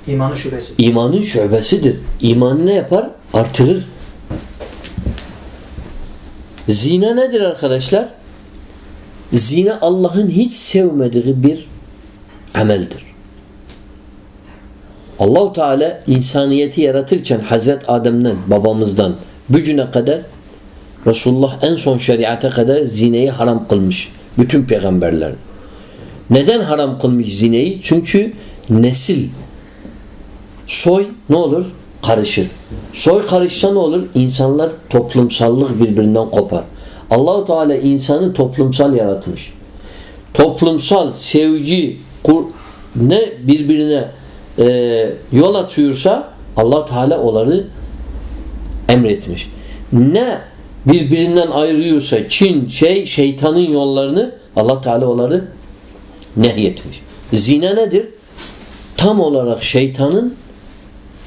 İmanın şubesi. İmanın şöbesidir. İmanı ne yapar? Artırır. Zina nedir arkadaşlar? Zina Allah'ın hiç sevmediği bir ameldir. Allahu Teala insaniyeti yaratırken Hazret Adem'den, babamızdan bugüne kadar Resulullah en son şeriata kadar zineyi haram kılmış. Bütün peygamberler. Neden haram kılmış zineyi? Çünkü nesil soy ne olur? Karışır. Soy karışsa ne olur? İnsanlar toplumsallık birbirinden kopar. Allahu Teala insanı toplumsal yaratmış. Toplumsal sevgi ne birbirine e, yol atıyorsa Allah Teala onları emretmiş. Ne birbirinden ayırıyorsa Çin şey şeytanın yollarını Allah Teala onları nehyetmiş. Zina nedir? Tam olarak şeytanın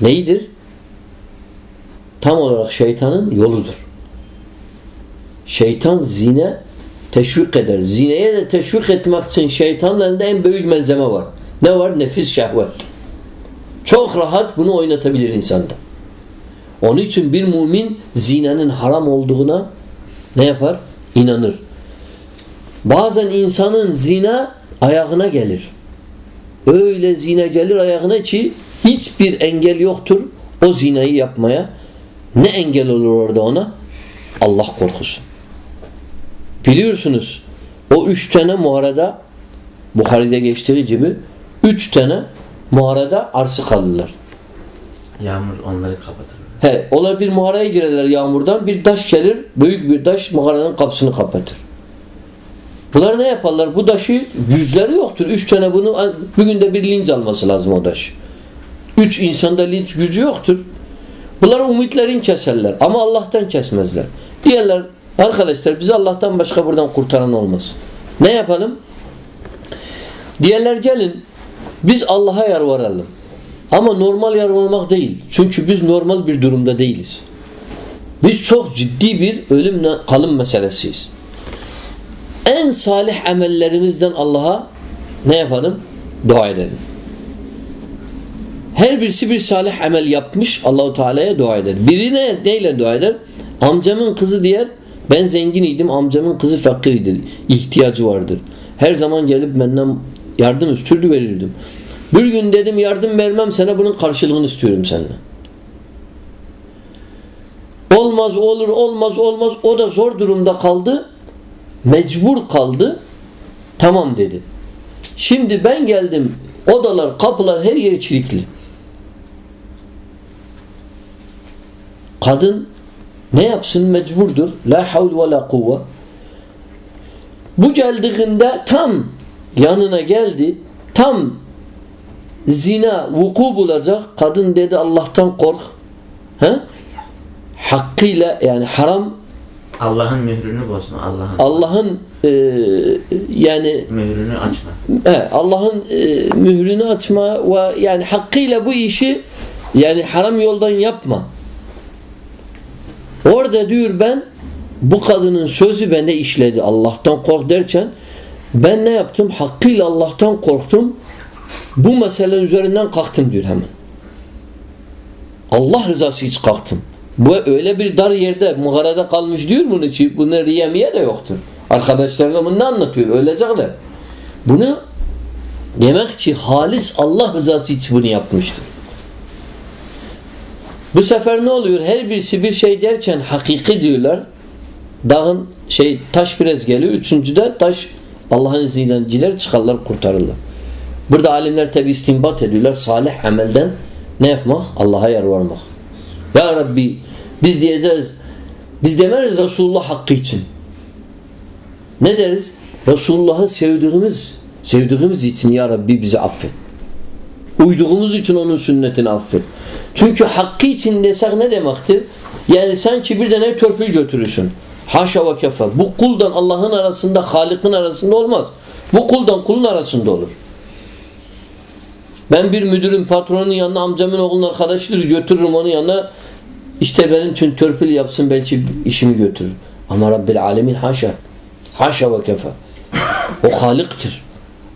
neydir? Tam olarak şeytanın yoludur. Şeytan zine teşvik eder. Zineye de teşvik etmek için şeytanın elinde en büyük malzeme var. Ne var? Nefis şehvet. Çok rahat bunu oynatabilir insanda. Onun için bir mümin zinenin haram olduğuna ne yapar? İnanır. Bazen insanın zina ayağına gelir. Öyle zine gelir ayağına ki hiçbir engel yoktur o zinayı yapmaya. Ne engel olur orada ona? Allah korkusu. Biliyorsunuz o üç tane muharada Bukhari'de geçtiği gibi üç tane muharada arsı kaldılar. Yağmur onları kapatır. He, ola bir mağaraya girerler yağmurdan. Bir taş gelir. Büyük bir taş mağaranın kapısını kapatır. Bunlar ne yaparlar? Bu taşı yüzleri yoktur. Üç tane bunu bir günde bir linç alması lazım o taş. Üç insanda linç gücü yoktur. Bunlar umutlerin keserler. Ama Allah'tan kesmezler. Diğerler arkadaşlar bizi Allah'tan başka buradan kurtaran olmaz. Ne yapalım? Diğerler gelin biz Allah'a yalvaralım. Ama normal yalvarmak değil. Çünkü biz normal bir durumda değiliz. Biz çok ciddi bir ölümle kalım meselesiyiz. En salih amellerimizden Allah'a ne yapalım? Dua edelim. Her birisi bir salih amel yapmış Allahu Teala'ya dua eder. Biri ne, neyle dua eder? Amcamın kızı diğer ben zengin idim amcamın kızı fakirdir. İhtiyacı vardır. Her zaman gelip benden yardım üstürdü verirdim. Bir gün dedim yardım vermem sana bunun karşılığını istiyorum senden. Olmaz olur olmaz olmaz o da zor durumda kaldı. Mecbur kaldı. Tamam dedi. Şimdi ben geldim odalar kapılar her yer çirikli. Kadın ne yapsın mecburdur. La havl ve la kuvve. Bu geldiğinde tam yanına geldi. Tam zina vuku bulacak. Kadın dedi Allah'tan kork. He? Hakkıyla yani haram Allah'ın mührünü bozma. Allah'ın Allah'ın e, yani mührünü açma. he, Allah'ın e, mührünü açma ve yani hakkıyla bu işi yani haram yoldan yapma. Orada diyor ben bu kadının sözü bende işledi. Allah'tan kork derken ben ne yaptım? Hakkıyla Allah'tan korktum. Bu meselenin üzerinden kalktım diyor hemen. Allah rızası için kalktım. Bu öyle bir dar yerde mağarada kalmış diyor bunu ki bunlar riyamiye de yoktur. Arkadaşlarına bunu anlatıyor? Ölecekler. Bunu demek ki halis Allah rızası için bunu yapmıştır. Bu sefer ne oluyor? Her birisi bir şey derken hakiki diyorlar. Dağın şey taş biraz geliyor. Üçüncüde taş Allah'ın izniyle ciler çıkarlar kurtarırlar. Burada alimler tabi istinbat ediyorlar. Salih amelden ne yapmak? Allah'a yalvarmak. Ya Rabbi biz diyeceğiz biz demeriz Resulullah hakkı için. Ne deriz? Resulullah'ı sevdiğimiz sevdiğimiz için Ya Rabbi bizi affet. Uyduğumuz için onun sünnetini affet. Çünkü hakkı için desek ne demektir? Yani sanki bir tane törpül götürürsün. Haşa ve kefa. Bu kuldan Allah'ın arasında, Halik'in arasında olmaz. Bu kuldan kulun arasında olur. Ben bir müdürün patronun yanına amcamın oğlunun arkadaşıdır götürürüm onun yanına işte benim için törpül yapsın belki işimi götürür. Ama Rabbil Alemin haşa. Haşa ve kefa. O Halik'tir.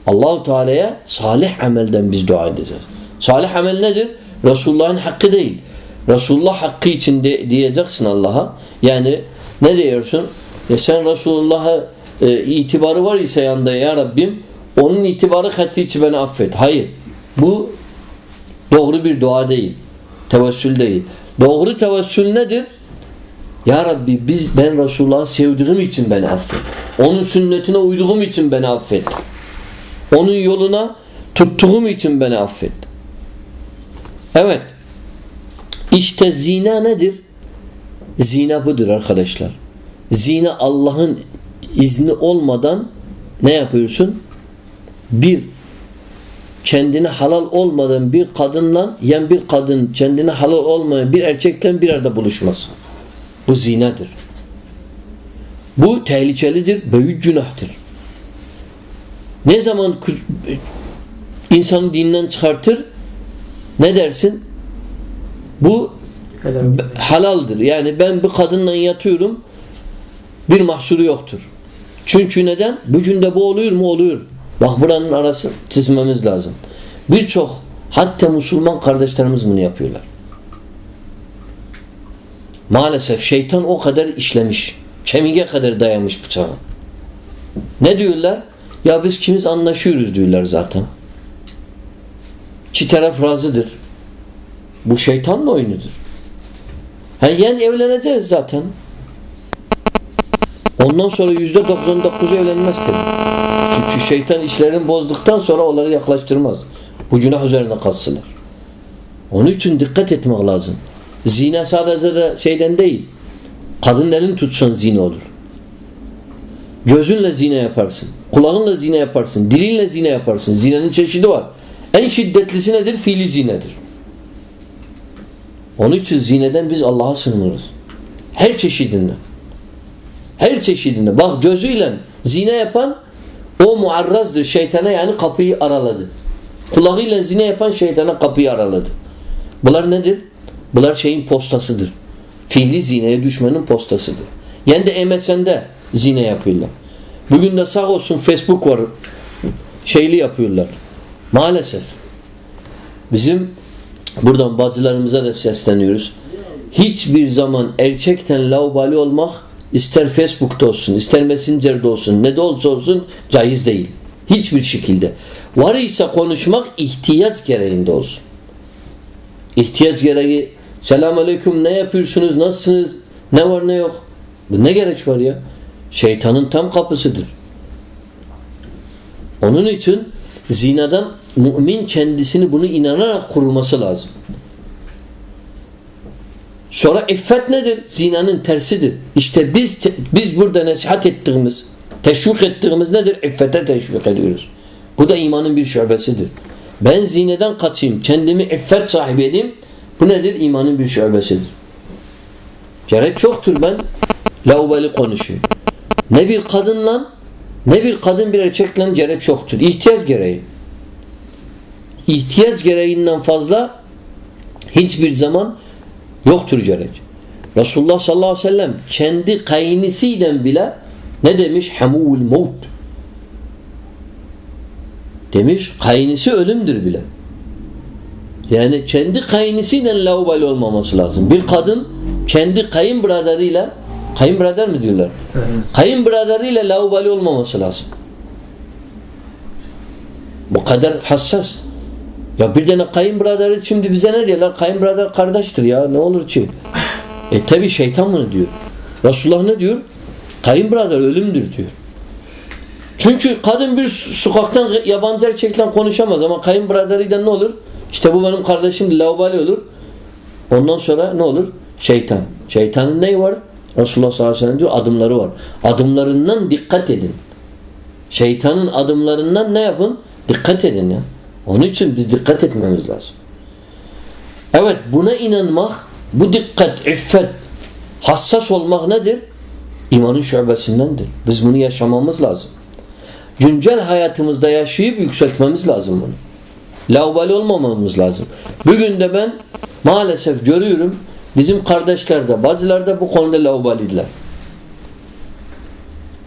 Allahu Teala'ya salih amelden biz dua edeceğiz. Salih amel nedir? Resulullah'ın hakkı değil. Resulullah hakkı için de, diyeceksin Allah'a. Yani ne diyorsun? Ya sen Resulullah'a e, itibarı var ise yanında ya Rabbim onun itibarı hatırı için beni affet. Hayır. Bu doğru bir dua değil. Tevessül değil. Doğru tevessül nedir? Ya Rabbi biz ben Resulullah'ı sevdiğim için beni affet. Onun sünnetine uyduğum için beni affet. Onun yoluna tuttuğum için beni affet. Evet. İşte zina nedir? Zina budur arkadaşlar. Zina Allah'ın izni olmadan ne yapıyorsun? Bir kendine halal olmadan bir kadınla yani bir kadın kendine halal olmayan bir erkekle bir arada buluşması. Bu zinadır. Bu tehlikelidir, büyük günahtır. Ne zaman insanı dinden çıkartır? Ne dersin? Bu Helal. halaldır. Yani ben bir kadınla yatıyorum bir mahsuru yoktur. Çünkü neden? Bugün de bu oluyor mu? Oluyor. Bak buranın arası çizmemiz lazım. Birçok hatta Müslüman kardeşlerimiz bunu yapıyorlar. Maalesef şeytan o kadar işlemiş. Kemiğe kadar dayamış bıçağı. Ne diyorlar? Ya biz kimiz anlaşıyoruz diyorlar zaten. Taraf razıdır. Bu şeytanla oyunudur. Ha yani evleneceğiz zaten. Ondan sonra yüzde 99'u evlenmez tabi. Çünkü şeytan işlerini bozduktan sonra onları yaklaştırmaz. Bu günah üzerine kalsınlar. Onun için dikkat etmek lazım. Zina sadece de şeyden değil. Kadın elini tutsan zina olur. Gözünle zina yaparsın. Kulağınla zina yaparsın. Dilinle zina yaparsın. Zinanın çeşidi var. En şiddetlisi nedir? Fiili zinadır. Onun için zineden biz Allah'a sığınırız. Her çeşidinden. Her çeşidinde. Bak gözüyle zina yapan o muarrazdır şeytana yani kapıyı araladı. Kulağıyla zina yapan şeytana kapıyı araladı. Bunlar nedir? Bunlar şeyin postasıdır. Fiili zineye düşmenin postasıdır. Yani de MSN'de zina yapıyorlar. Bugün de sağ olsun Facebook var. Şeyli yapıyorlar. Maalesef. Bizim buradan bacılarımıza da sesleniyoruz. Hiçbir zaman erkekten laubali olmak ister Facebook'ta olsun, ister Messenger'da olsun, ne de olsa olsun caiz değil. Hiçbir şekilde. Var ise konuşmak ihtiyaç gereğinde olsun. İhtiyaç gereği Selamun Aleyküm ne yapıyorsunuz, nasılsınız, ne var ne yok. Bu ne gerek var ya? Şeytanın tam kapısıdır. Onun için zinadan mümin kendisini bunu inanarak kurması lazım. Sonra iffet nedir? Zinanın tersidir. İşte biz biz burada nasihat ettiğimiz, teşvik ettiğimiz nedir? İffete teşvik ediyoruz. Bu da imanın bir şubesidir. Ben zineden kaçayım, kendimi iffet sahibi edeyim. Bu nedir? İmanın bir şubesidir. Gerek çoktur ben laubali konuşuyorum. Ne bir kadınla ne bir kadın bir erkekle gerek çoktur. İhtiyaç gereği. İhtiyaç gereğinden fazla hiçbir zaman yoktur gerek. Resulullah sallallahu aleyhi ve sellem kendi kaynisiyle bile ne demiş? Hamul maut. Demiş kaynisi ölümdür bile. Yani kendi kaynisiyle laubali olmaması lazım. Bir kadın kendi kayınbiraderıyla kayınbirader mi diyorlar? Evet. Kayınbiraderiyle laubali olmaması lazım. Bu kadar hassas. Ya bir tane kayınbiraderi şimdi bize ne diyorlar? Kayınbirader kardeştir ya ne olur ki? E tabi şeytan bunu diyor. Resulullah ne diyor? Kayınbirader ölümdür diyor. Çünkü kadın bir sokaktan yabancı erkekle konuşamaz ama kayınbiraderiyle ne olur? İşte bu benim kardeşim laubali olur. Ondan sonra ne olur? Şeytan. Şeytanın neyi var? Resulullah sallallahu aleyhi ve sellem diyor adımları var. Adımlarından dikkat edin. Şeytanın adımlarından ne yapın? Dikkat edin ya. Onun için biz dikkat etmemiz lazım. Evet buna inanmak, bu dikkat, iffet, hassas olmak nedir? İmanın şubesindendir. Biz bunu yaşamamız lazım. Güncel hayatımızda yaşayıp yükseltmemiz lazım bunu. Laubali olmamamız lazım. Bugün de ben maalesef görüyorum bizim kardeşler de bazıları da bu konuda laubalidiler.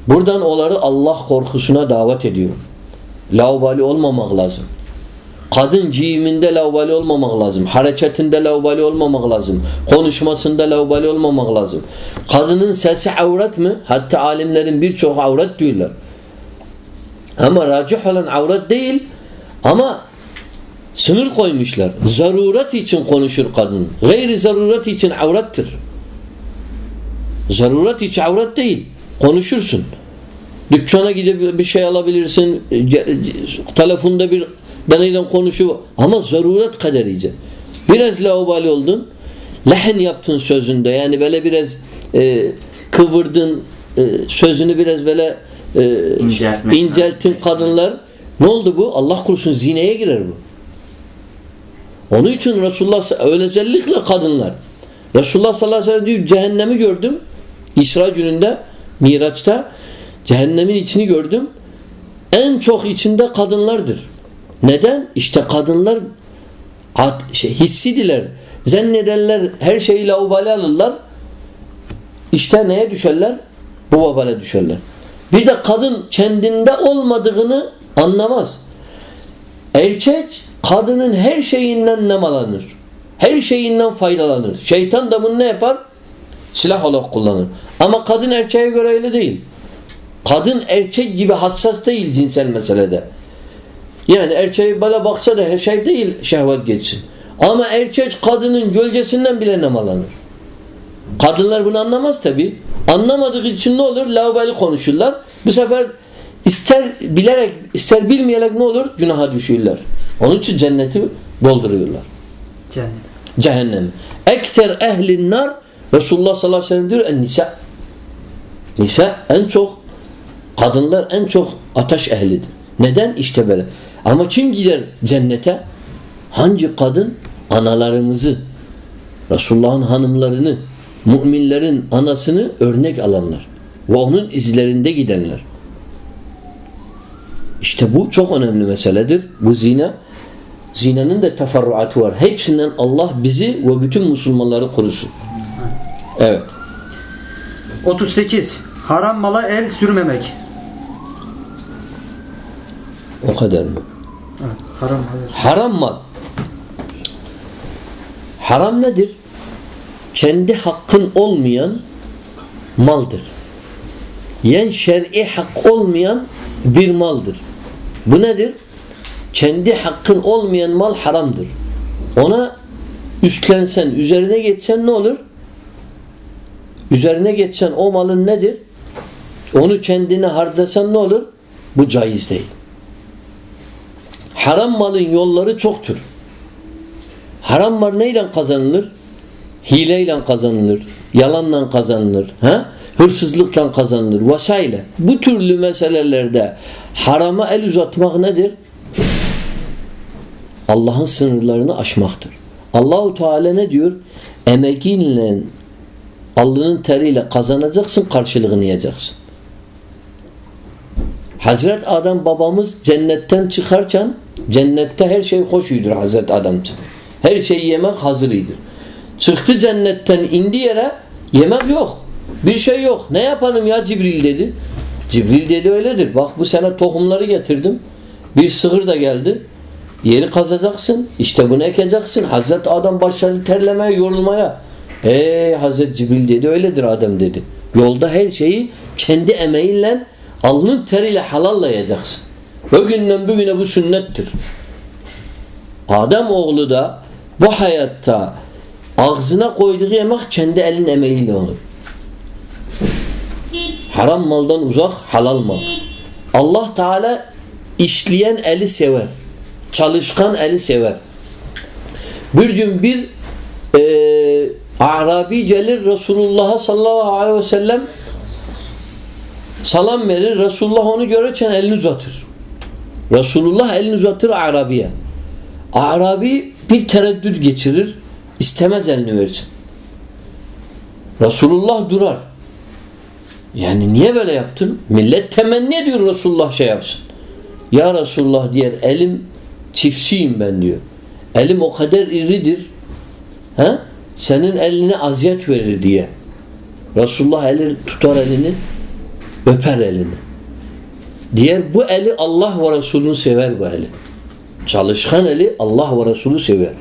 Buradan onları Allah korkusuna davet ediyorum. Laubali olmamak lazım. Kadın giyiminde laubali olmamak lazım. Hareketinde laubali olmamak lazım. Konuşmasında laubali olmamak lazım. Kadının sesi avret mi? Hatta alimlerin birçok avret diyorlar. Ama racih olan avret değil ama sınır koymuşlar. Zaruret için konuşur kadın. Gayri zaruret için avrettir. Zaruret için avret değil. Konuşursun. Dükkana gidip bir şey alabilirsin. Telefonda bir deneyden konuşu ama zaruret kaderice. Biraz laubali oldun. Lehen yaptın sözünde. Yani böyle biraz e, kıvırdın e, sözünü biraz böyle e, İnceltmek incelttin lazım. kadınlar. Ne oldu bu? Allah korusun zineye girer bu. Onun için Resulullah özellikle kadınlar. Resulullah sallallahu aleyhi ve sellem diyor cehennemi gördüm. İsra gününde Miraç'ta cehennemin içini gördüm. En çok içinde kadınlardır. Neden? İşte kadınlar at, şey, hissidiler. Zannederler her şeyi laubali alırlar. İşte neye düşerler? Bu vabale düşerler. Bir de kadın kendinde olmadığını anlamaz. Erkek kadının her şeyinden nemalanır. Her şeyinden faydalanır. Şeytan da bunu ne yapar? Silah olarak kullanır. Ama kadın erkeğe göre öyle değil. Kadın erkek gibi hassas değil cinsel meselede. Yani erkeğe bana baksa da her şey değil şehvet geçsin. Ama erkek kadının gölgesinden bile nemalanır. Kadınlar bunu anlamaz tabi. Anlamadığı için ne olur? Laubali konuşurlar. Bu sefer ister bilerek ister bilmeyerek ne olur? Günaha düşürler. Onun için cenneti dolduruyorlar. Cennet. cehennem. Ekser ehlin nar Resulullah sallallahu aleyhi ve sellem diyor en nisa. Nisa en çok kadınlar en çok ateş ehlidir. Neden? İşte böyle. Ama kim gider cennete? Hangi kadın? Analarımızı, Resulullah'ın hanımlarını, müminlerin anasını örnek alanlar. Ve onun izlerinde gidenler. İşte bu çok önemli meseledir. Bu zina. Zinanın da teferruatı var. Hepsinden Allah bizi ve bütün Müslümanları korusun. Evet. 38. Haram mala el sürmemek. O kadar mı? Haram. Haram mal. Haram nedir? Kendi hakkın olmayan maldır. Yani şer'i hak olmayan bir maldır. Bu nedir? Kendi hakkın olmayan mal haramdır. Ona üstlensen, üzerine geçsen ne olur? Üzerine geçsen o malın nedir? Onu kendine harcasan ne olur? Bu caiz değil. Haram malın yolları çoktur. Haram mal neyle kazanılır? Hileyle kazanılır. Yalanla kazanılır. Ha? Hırsızlıkla kazanılır. Vesaire. Bu türlü meselelerde harama el uzatmak nedir? Allah'ın sınırlarını aşmaktır. Allahu Teala ne diyor? Emeğinle alnının teriyle kazanacaksın, karşılığını yiyeceksin. Hazret Adem babamız cennetten çıkarken cennette her şey hoşuydur Hazret için. Her şey yemek hazırıydır. Çıktı cennetten indi yere yemek yok. Bir şey yok. Ne yapalım ya Cibril dedi. Cibril dedi öyledir. Bak bu sene tohumları getirdim. Bir sığır da geldi. Yeri kazacaksın. İşte bunu ekeceksin. Hazreti Adam başladı terlemeye, yorulmaya. Ey Hazreti Cibril dedi öyledir Adem dedi. Yolda her şeyi kendi emeğinle alnın teriyle halallayacaksın. Bugünden bugüne bu sünnettir. Adem oğlu da bu hayatta ağzına koyduğu yemek kendi elin emeğiyle olur. Haram maldan uzak, halal mal. Allah Teala işleyen eli sever. Çalışkan eli sever. Bir gün bir e, Arabi gelir Resulullah'a sallallahu aleyhi ve sellem salam verir. Resulullah onu görürken elini uzatır. Resulullah elini uzatır Arabi'ye. Arabi bir tereddüt geçirir. istemez elini versin. Resulullah durar. Yani niye böyle yaptın? Millet temenni ediyor Resulullah şey yapsın. Ya Resulullah diyor elim çiftçiyim ben diyor. Elim o kadar iridir. He? Senin eline aziyet verir diye. Resulullah eli tutar elini öper elini. Diğer bu eli Allah ve Resulünü sever bu eli. Çalışkan eli Allah ve Resulü sever.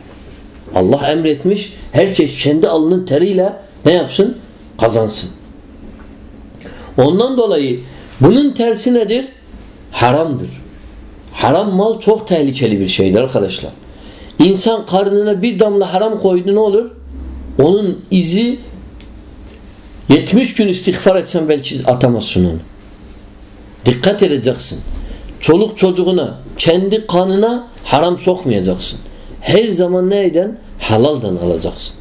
Allah emretmiş her şey kendi alnının teriyle ne yapsın? Kazansın. Ondan dolayı bunun tersi nedir? Haramdır. Haram mal çok tehlikeli bir şeydir arkadaşlar. İnsan karnına bir damla haram koydu ne olur? Onun izi 70 gün istiğfar etsen belki atamazsın onu. Dikkat edeceksin. Çoluk çocuğuna, kendi kanına haram sokmayacaksın. Her zaman neyden? Halaldan alacaksın.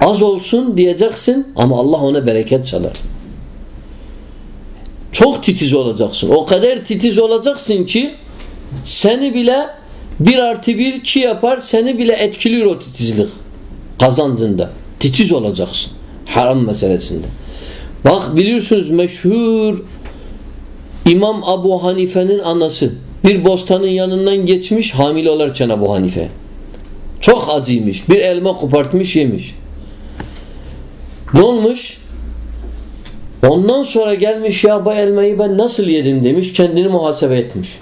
Az olsun diyeceksin ama Allah ona bereket çalar. Çok titiz olacaksın. O kadar titiz olacaksın ki seni bile bir artı bir iki yapar seni bile etkiliyor o titizlik kazancında. Titiz olacaksın. Haram meselesinde. Bak biliyorsunuz meşhur İmam Abu Hanife'nin anası bir bostanın yanından geçmiş hamile olarken Abu Hanife. Çok acıymış. Bir elma kopartmış yemiş. Ne olmuş? Ondan sonra gelmiş ya bu elmayı ben nasıl yedim demiş. Kendini muhasebe etmiş.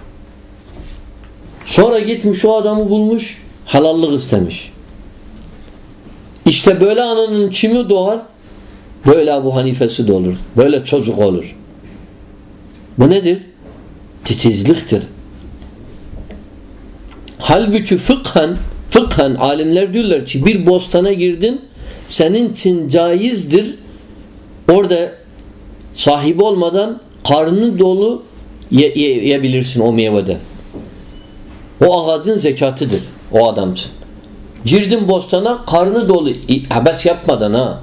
Sonra gitmiş o adamı bulmuş. Halallık istemiş. İşte böyle ananın kimi doğar? Böyle Abu Hanifesi de olur. Böyle çocuk olur. Bu nedir? Titizliktir. Halbuki fıkhan fıkhan alimler diyorlar ki bir bostana girdin senin için caizdir orada sahibi olmadan karnını dolu yiyebilirsin o meyveden. O ağacın zekatıdır o adam için. Girdin bostana karnı dolu. İ- Abes yapmadan ha.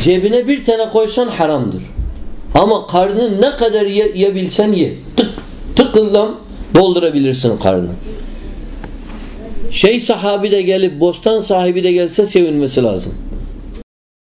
Cebine bir tane koysan haramdır. Ama karnını ne kadar ye, yiyebilsen ye. Tık tıkıllam doldurabilirsin karnını. Şey sahabi de gelip bostan sahibi de gelse sevinmesi lazım.